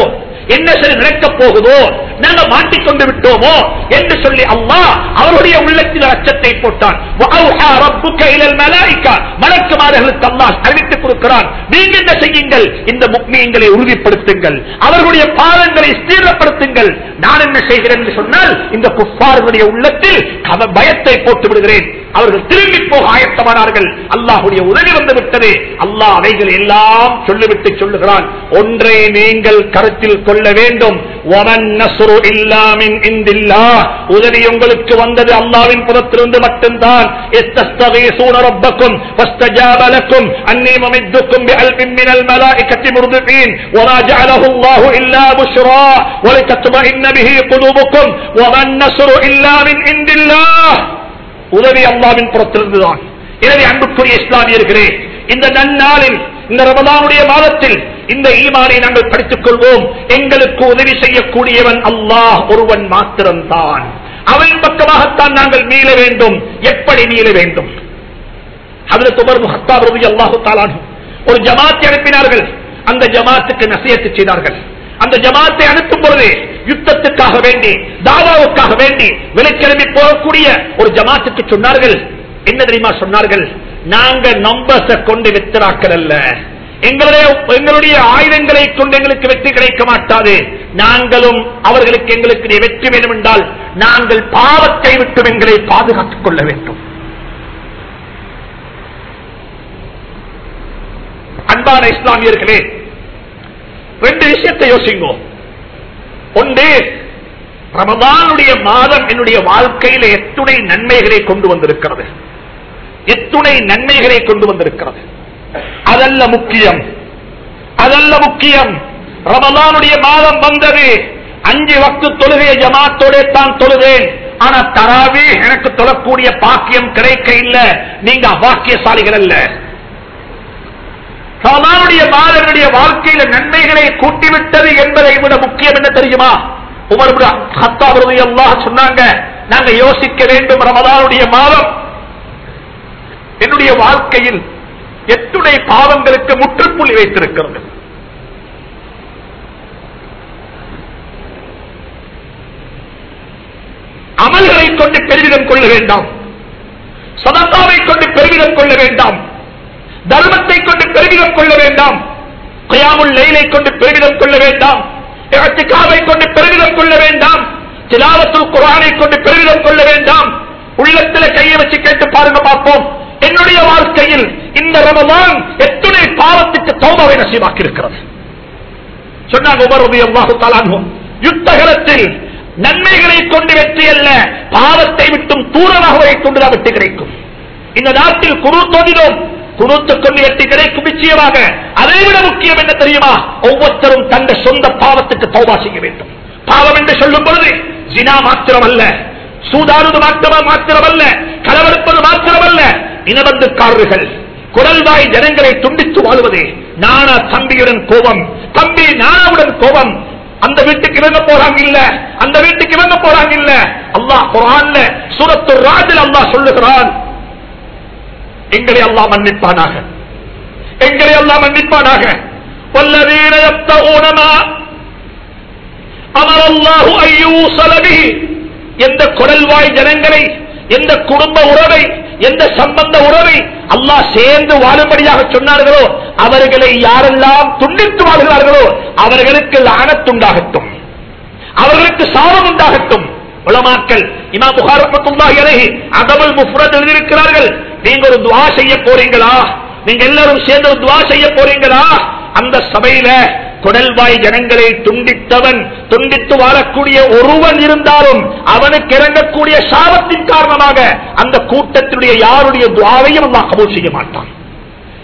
என்ன சரி நடக்க போகுதோ? நாங்கள் மாட்டிக்கொண்டு விட்டோமோ என்று சொல்லி அம்மா அவருடைய உள்ளத்தில் அச்சத்தை போட்டான். மலக்குமார்களுக்கு அல்லாஹ் அறிவித்துக் கொடுக்கிறான். நீங்க என்ன செய்யுங்கள்? இந்த முக்மியங்களை உறுதிப்படுத்துங்கள். அவர்களுடைய பாதங்களை ஸ்தீரப்படுத்துங்கள். நான் என்ன செய்கிறேன் என்று சொன்னால் இந்த குப்பார்களுடைய உள்ளத்தில் பயத்தை போட்டு விடுகிறேன். அவர்கள் திரும்பி போக ஆயத்தமானார்கள். அல்லாஹுடைய உதவி வந்து விட்டது. அல்லாஹ் அவைகள் எல்லாம் சொல்லிவிட்டு சொல்லுகிறான். ஒன்றை நீங்கள் கருத்தில் கொள்ள வேண்டும். ஒமன் نَّصْرُ إِلَّا مِنْ عِندِ اللَّهِ உதவி உங்களுக்கு வந்தது அல்லாஹ்வின் புறத்திலிருந்து மட்டும்தான் استستغيثون ربكم فاستجاب لكم أني ممدكم بألف من الملائكة مردفين وما جعله الله إلا بشرى ولتطمئن به قلوبكم وما النصر إلا من عند الله உதவி அல்லாவின் புறத்திலிருந்துதான் எனவே அன்புக்குரிய இஸ்லாமியர்களே இந்த நன்னாளில் இந்த ரமதானுடைய மாதத்தில் இந்த ஈமானை நாங்கள் படித்துக் கொள்வோம் எங்களுக்கு உதவி செய்யக்கூடியவன் அல்லாஹ் ஒருவன் மாத்திரம்தான். அவன் பக்கமாகத்தான் நாங்கள் மீள வேண்டும். எப்படி மீள வேண்டும்? அதுல துமர் முகத்தா ரவி அல்லாஹு தாலானு ஒரு ஜமாத்தை அனுப்பினார்கள். அந்த ஜமாத்துக்கு நசையத்து செய்தார்கள். அந்த ஜமாத்தை அனுப்பும் பொழுது யுத்தத்துக்காக வேண்டி தாவாவுக்காக வேண்டி விலைக்கிழமை போகக்கூடிய ஒரு ஜமாத்துக்கு சொன்னார்கள். என்ன தெரியுமா சொன்னார்கள்? நாங்க நம்பர்ஸ கொண்டு வித்திராக்கள் அல்ல. எங்களுடைய எங்களுடைய ஆயுதங்களை கொண்டு எங்களுக்கு வெற்றி கிடைக்க மாட்டாது. நாங்களும் அவர்களுக்கு எங்களுக்கு வெற்றி வேண்டும் என்றால் நாங்கள் பாவத்தை விட்டு எங்களை பாதுகாத்துக் கொள்ள வேண்டும். அன்பான இஸ்லாமியர்களே ரெண்டு விஷயத்தை யோசிங்கோ. ஒன்று ரமதானுடைய மாதம் என்னுடைய வாழ்க்கையில எத்துணை நன்மைகளை கொண்டு வந்திருக்கிறது. எத்துணை நன்மைகளை கொண்டு வந்திருக்கிறது. அதல்ல முக்கியம். அதல்ல முக்கியம். ரமதானுடைய மாதம் வந்தது. அஞ்சு வக்து தொழுகைய ஜமாத்தோட தான் தொழுவேன் ஆனா தராவே எனக்கு தொழக்கூடிய பாக்கியம் கிடைக்க இல்ல. நீங்க அபாக்கியசாலிகள் அல்ல. ரமலானுடைய மாதனுடைய வாழ்க்கையில நன்மைகளை கூட்டிவிட்டது என்பதை விட முக்கியம் என்ன தெரியுமா? உமர் ஹத்தாபுரதி எல்லாம் சொன்னாங்க நாங்க யோசிக்க வேண்டும் ரமதானுடைய மாதம். என்னுடைய வாழ்க்கையில் எத்துணை பாவங்களுக்கு முற்றுப்புள்ளி வைத்திருக்கிறது. அமல்களை கொண்டு பெருமிதம் கொள்ள வேண்டாம். சதத்தாவை கொண்டு பெருமிதம் கொள்ள வேண்டாம். தர்மத்தை கொண்டு பெருமிதம் கொள்ள வேண்டாம். கயாமுல் லைலை கொண்டு பெருமிதம் கொள்ள வேண்டாம். இறத்திக்காவை கொண்டு பெருமிதம் கொள்ள வேண்டாம். திலாவத்துல் குரானை கொண்டு பெருமிதம் கொள்ள வேண்டாம். உள்ளத்துல கையை வச்சு கேட்டு பாருங்க பார்ப்போம். என்னுடைய வாழ்க்கையில் இந்த ரமதான் எத்தனை பாவத்துக்கு தௌபாவை நசீமாக்கி இருக்கிறது சொன்னாங்க உமர் ரலியல்லாஹு தஆலா யுத்தகலத்தில் நன்மைகளை கொண்டு வெற்றி அல்ல பாவத்தை விட்டும் தூரமாக கொண்டுதான் வெற்றி கிடைக்கும். இந்த நாட்டில் குரு தோன்றினோம் குருத்து கொண்டு வெற்றி கிடைக்கும் நிச்சயமாக. அதை விட முக்கியம் என்ன தெரியுமா? ஒவ்வொருத்தரும் தந்த சொந்த பாவத்துக்கு தௌபா செய்ய வேண்டும். பாவம் என்று சொல்லும் பொழுது ஜினா மாத்திரமல்ல சூதாடுவது மாத்திரம் மாத்திரமல்ல களவெடுப்பது மாத்திரமல்ல இனவந்துக்காரர்கள் குரல்வாய் ஜனங்களை துண்டித்து வாழ்வது நானா தம்பியுடன் கோபம் தம்பி நானாவுடன் கோபம் அந்த வீட்டுக்கு இவங்க போறாங்க இல்ல அந்த வீட்டுக்கு இவங்க போறாங்க இல்ல அல்லாஹ் குரான்ல சூரத்து ராஜில் அல்லாஹ் சொல்லுகிறான் எங்களை அல்லாஹ் மன்னிப்பானாக எங்களை அல்லாஹ் மன்னிப்பானாக والذين يبتغون ما أمر الله أن يوصل به எந்த குரல்வாய் ஜனங்களை எந்த குடும்ப உறவை எந்த சம்பந்த உறவை அல்லாஹ் சேர்ந்து வாழும்படியாக சொன்னார்களோ அவர்களை யாரெல்லாம் துண்டித்து வாழ்கிறார்களோ அவர்களுக்கு லானத்துண்டாகட்டும். அவர்களுக்கு சாபம் உண்டாகட்டும் உலமாக்கள் இமா புகார் அகமல் அலைஹி எழுதியிருக்கிறார்கள். நீங்க ஒரு துவா செய்ய போறீங்களா? நீங்க எல்லாரும் சேர்ந்து ஒரு துவா செய்ய போறீங்களா? அந்த சபையில குடல்வாய் ஜனங்களை துண்டித்தவன் துண்டித்து வாழக்கூடிய ஒருவன் இருந்தாலும் அவனுக்கு இறங்கக்கூடிய சாபத்தின் காரணமாக அந்த கூட்டத்தினுடைய யாருடைய துவாவையும் அல்லாஹ் கபூல் செய்ய மாட்டான்.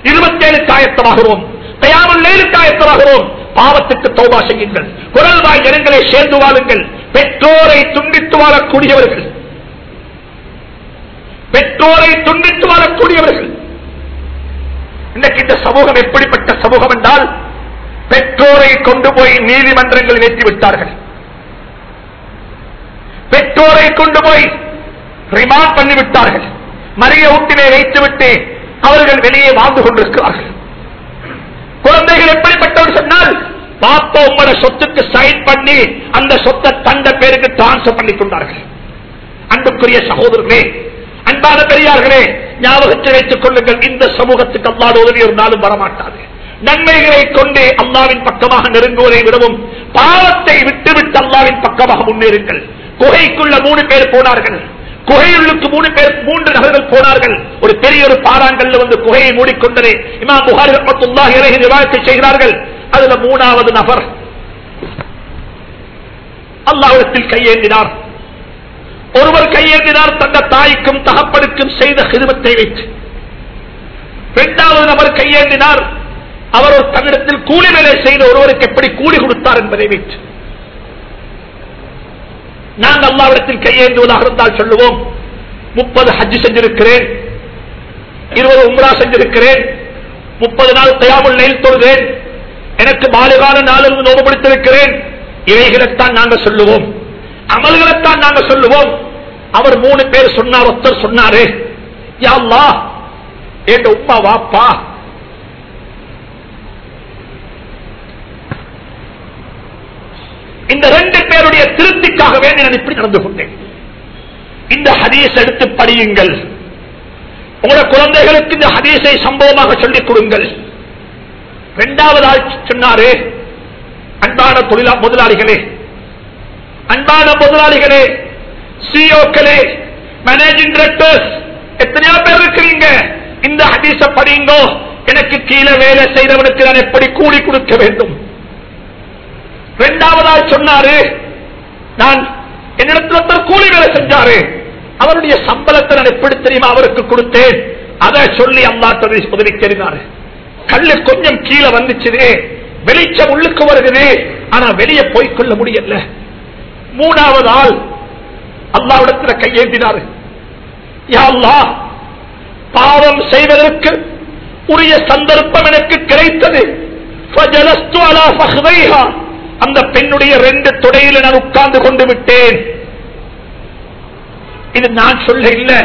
இருபத்தேழு காயத்தமாகிறோம் தயாமல் காயத்தமாகிறோம் பாவத்துக்கு தோபா செய்யுங்கள். குரல்வாய் ஜனங்களை சேர்ந்து வாழுங்கள். பெற்றோரை துண்டித்து வாழக்கூடியவர்கள். பெற்றோரை துண்டித்து வாழக்கூடியவர்கள். இன்றைக்கு இந்த சமூகம் எப்படிப்பட்ட சமூகம் என்றால் பெற்றோரை கொண்டு போய் நீதிமன்றங்களில் ஏற்றி விட்டார்கள். பெற்றோரை கொண்டு போய் ரிமாண்ட் பண்ணிவிட்டார்கள் மறிய ஊட்டிலே வைத்துவிட்டு அவர்கள் வெளியே வாழ்ந்து கொண்டிருக்கிறார்கள். குழந்தைகள் எப்படிப்பட்டவர் சொன்னால் பாப்பா உங்களோட சொத்துக்கு சைன் பண்ணி அந்த சொத்தை தந்த பேருக்கு டிரான்ஸ்பர் பண்ணி கொண்டார்கள். அன்புக்குரிய சகோதரர்களே அன்பான பெரியார்களே ஞாபகத்தை வைத்துக் கொள்ளுங்கள். இந்த சமூகத்துக்கு அல்லாத உதவி ஒரு நாளும் வரமாட்டாது. நன்மைகளை கொண்டே அல்லாவின் பக்கமாக நெருங்குவதை விடவும் பாவத்தை விட்டுவிட்டு அல்லாவின் பக்கமாக முன்னேறுங்கள். குகைக்குள்ள மூணு பேர் போனார்கள். குகையுள்ளுக்கு மூணு பேர் மூன்று நபர்கள் போனார்கள். ஒரு பெரிய ஒரு பாறாங்கல்ல வந்து குகையை மூடிக்கொண்டது. இமா புகாரி ரஹ்மத்துல்லாஹி செய்கிறார்கள். அதுல மூணாவது நபர் அல்லாவிடத்தில் கையேந்தினார். ஒருவர் கையேந்தினார் தந்த தாய்க்கும் தகப்பனுக்கும் செய்த ஹிருமத்தை வைத்து. இரண்டாவது நபர் கையேந்தினார் அவர் ஒரு தன்னிடத்தில் கூலி வேலை செய்த ஒருவருக்கு எப்படி கூலி கொடுத்தார் என்பதை வைத்து நான் அல்லாவிடத்தில் கையேந்துவதாக இருந்தால் சொல்லுவோம் முப்பது ஹஜ் செஞ்சிருக்கிறேன் இருபது உம்ரா செஞ்சிருக்கிறேன் முப்பது நாள் தயாமல் நெல் தொழுதேன் எனக்கு பாலுகால நாளில் நோபடுத்திருக்கிறேன் இவைகளைத்தான் நாங்கள் சொல்லுவோம். அமல்களைத்தான் நாங்கள் சொல்லுவோம். அவர் மூணு பேர் சொன்னார் ஒருத்தர் சொன்னாரு யா அல்லாஹ் என் உமா வாப்பா இந்த ரெண்டு பேருடைய திருப்திக்காக வேண்டி நான் இப்படி நடந்து கொண்டேன். இந்த ஹதீஸ் எடுத்து படியுங்கள். உங்களோட குழந்தைகளுக்கு இந்த ஹதீஸை சம்பவமாக சொல்லிக் கொடுங்கள். இரண்டாவது ஆள் சொன்னாரு அன்பான தொழிலா முதலாளிகளே அன்பான முதலாளிகளே சிஓக்களே மேனேஜிங் டைரக்டர்ஸ் எத்தனையோ பேர் இருக்கிறீங்க. இந்த ஹதீஸ படியுங்கோ. எனக்கு கீழே வேலை செய்தவனுக்கு நான் எப்படி கூலி கொடுக்க வேண்டும்? இரண்டாவதா சொன்னாரு நான் என்னிடத்தில் ஒருத்தர் கூலி வேலை செஞ்சாரு. அவருடைய சம்பளத்தை நான் எப்படி தெரியுமா அவருக்கு கொடுத்தேன்? அதை சொல்லி அம்மா உதவி தெரிந்தாரு கல்லு கொஞ்சம் கீழே வந்துச்சு வெளிச்சம் உள்ளுக்கு வருகிறது ஆனா வெளியே போய்கொள்ள முடியல. மூணாவது ஆள் அல்லாவிடத்தில் கையேந்தினாரு. அல்லா பாவம் செய்வதற்கு உரிய சந்தர்ப்பம் எனக்கு கிடைத்தது. அந்த பெண்ணுடைய ரெண்டு தொடையில நான் உட்கார்ந்து கொண்டு விட்டேன். இது நான் சொல்ல இல்லை.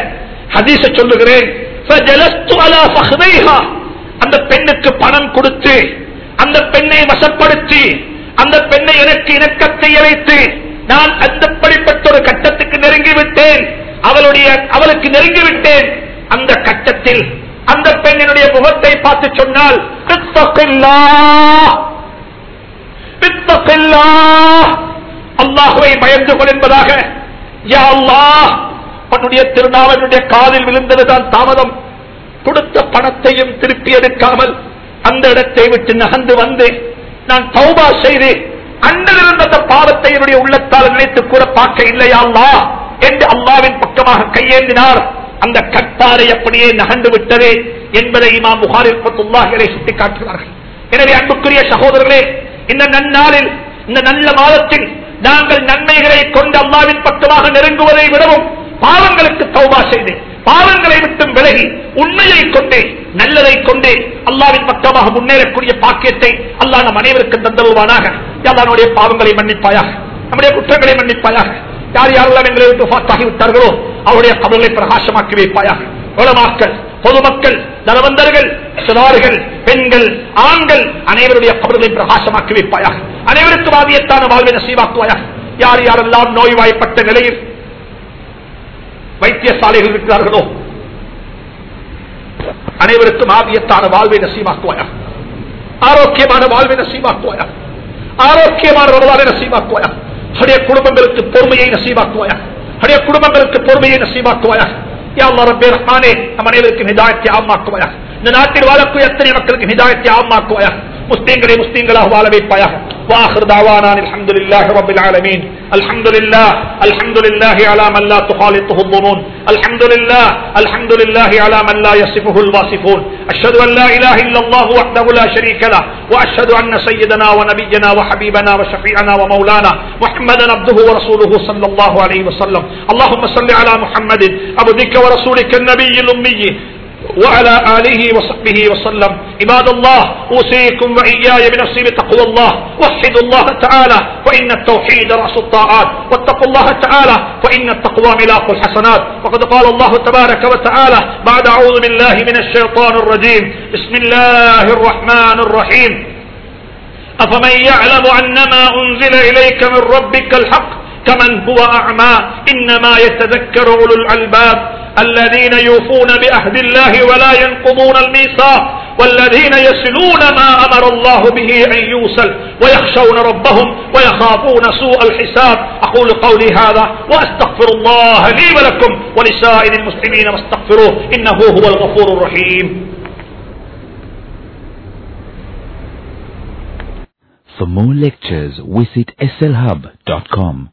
ஹதீச சொல்லுகிறேன். அந்த பெண்ணுக்கு பணம் கொடுத்து அந்த பெண்ணை வசப்படுத்தி அந்த பெண்ணை எனக்கு இணக்கத்தை இழைத்து நான் அந்த படிப்பட்ட ஒரு கட்டத்துக்கு நெருங்கிவிட்டேன் அவளுடைய அவளுக்கு நெருங்கிவிட்டேன் அந்த கட்டத்தில் அந்த பெண்ணினுடைய முகத்தை பார்த்து சொன்னால் அல்லாஹுவை பயந்து கொள் என்பதாக. யா அல்லாஹ் உன்னுடைய திருநாவனுடைய காதில் விழுந்ததுதான் தாமதம். கொடுத்த பணத்தையும் திருப்பி எடுக்காமல் அந்த இடத்தை விட்டு நகர்ந்து வந்து நான் தௌபா செய்து அன்றிலிருந்த அந்த பாவத்தை என்னுடைய உள்ளத்தால் நினைத்து கூட பார்க்க இல்லையா அல்லா என்று அல்லாவின் பக்கமாக கையேந்தினார். அந்த கட்டாரை அப்படியே நகர்ந்து விட்டது என்பதை இமாம் புகாரில் சுட்டிக்காட்டுகிறார்கள். எனவே அன்புக்குரிய சகோதரர்களே இந்த நன்னாளில் இந்த நல்ல மாதத்தில் நாங்கள் நன்மைகளை கொண்டு அல்லாவின் பக்கமாக நெருங்குவதை விடவும் பாவங்களுக்கு தௌபா செய்து பாவங்களை விட்டும் விலகி உண்மையை கொண்டே நல்லதை கொண்டே அல்லாவின் பக்கமாக முன்னேறக்கூடிய பாக்கியத்தை அல்லாஹ் நம் அனைவருக்கும் தந்தருவானாக யாருடைய பாவங்களை மன்னிப்பாயாக. நம்முடைய குற்றங்களை மன்னிப்பாயாக. யார் யாரெல்லாம் எங்களை விட்டு பாத்தாகி விட்டார்களோ அவருடைய கவலை பிரகாசமாக்கி வைப்பாயாக. உலமாக்கள் பொதுமக்கள் தனவந்தர்கள் சிறார்கள் பெண்கள் ஆண்கள் அனைவருடைய கபர்களை பிரகாசமாக்கி வைப்பாயாக அனைவருக்கும் ஆவியத்தான வாழ்வை நசீவாக்குவாயாக. யார் யாரெல்லாம் நோய்வாய்ப்பட்ட நிலையில் வைத்தியசாலைகள் இருக்கிறார்களோ அனைவருக்கும் ஆவியத்தான வாழ்வை நசீவாக்குவாயா ஆரோக்கியமான வாழ்வை நசீவாக்குவாயா ஆரோக்கியமான வாழ்வை நசீவாக்குவாயா அடைய குடும்பங்களுக்கு பொறுமையை நசீவாக்குவாயா அடைய குடும்பங்களுக்கு பொறுமையை நசீவாக்குவாயா ரஹ்மானே நம் அனைவருக்கும் ஹிதாயத்தை ஆமாக்குவாயா இந்த நாட்டில் வாழக்கூடிய எத்தனை மக்களுக்கு ஹிதாயத்தை ஆமாக்குவாயா முஸ்லீம்களை முஸ்லீம்களாக வாழ வைப்பாயாக وآخر دعوانا الحمد لله رب العالمين. الحمد لله الحمد لله على من لا تخالطه الظنون. الحمد لله الحمد لله على من لا يصفه الواصفون. أشهد أن لا إله إلا الله وحده لا شريك له وأشهد أن سيدنا ونبينا وحبيبنا وشفيعنا ومولانا محمدا عبده ورسوله صلى الله عليه وسلم. اللهم صل على محمد عبدك ورسولك النبي الأمي. وعلى آله وصحبه وسلم. عباد الله أوصيكم وإياي بنفسي بتقوى الله. وحدوا الله تعالى فإن التوحيد رأس الطاعات. واتقوا الله تعالى فإن التقوى ملاق الحسنات. وقد قال الله تبارك وتعالى بعد أعوذ بالله من الشيطان الرجيم. بسم الله الرحمن الرحيم. أفمن يعلم أنما أنزل إليك من ربك الحق كمن هو أعمى إنما يتذكر أولو الألباب الذين يوفون بعهد الله ولا ينقضون الميثاق والذين يصلون ما أمر الله به أن يوصل ويخشون ربهم ويخافون سوء الحساب أقول قولي هذا وأستغفر الله لي ولكم ولسائر المسلمين واستغفروه إنه هو الغفور الرحيم For more lectures, visit slhub.com.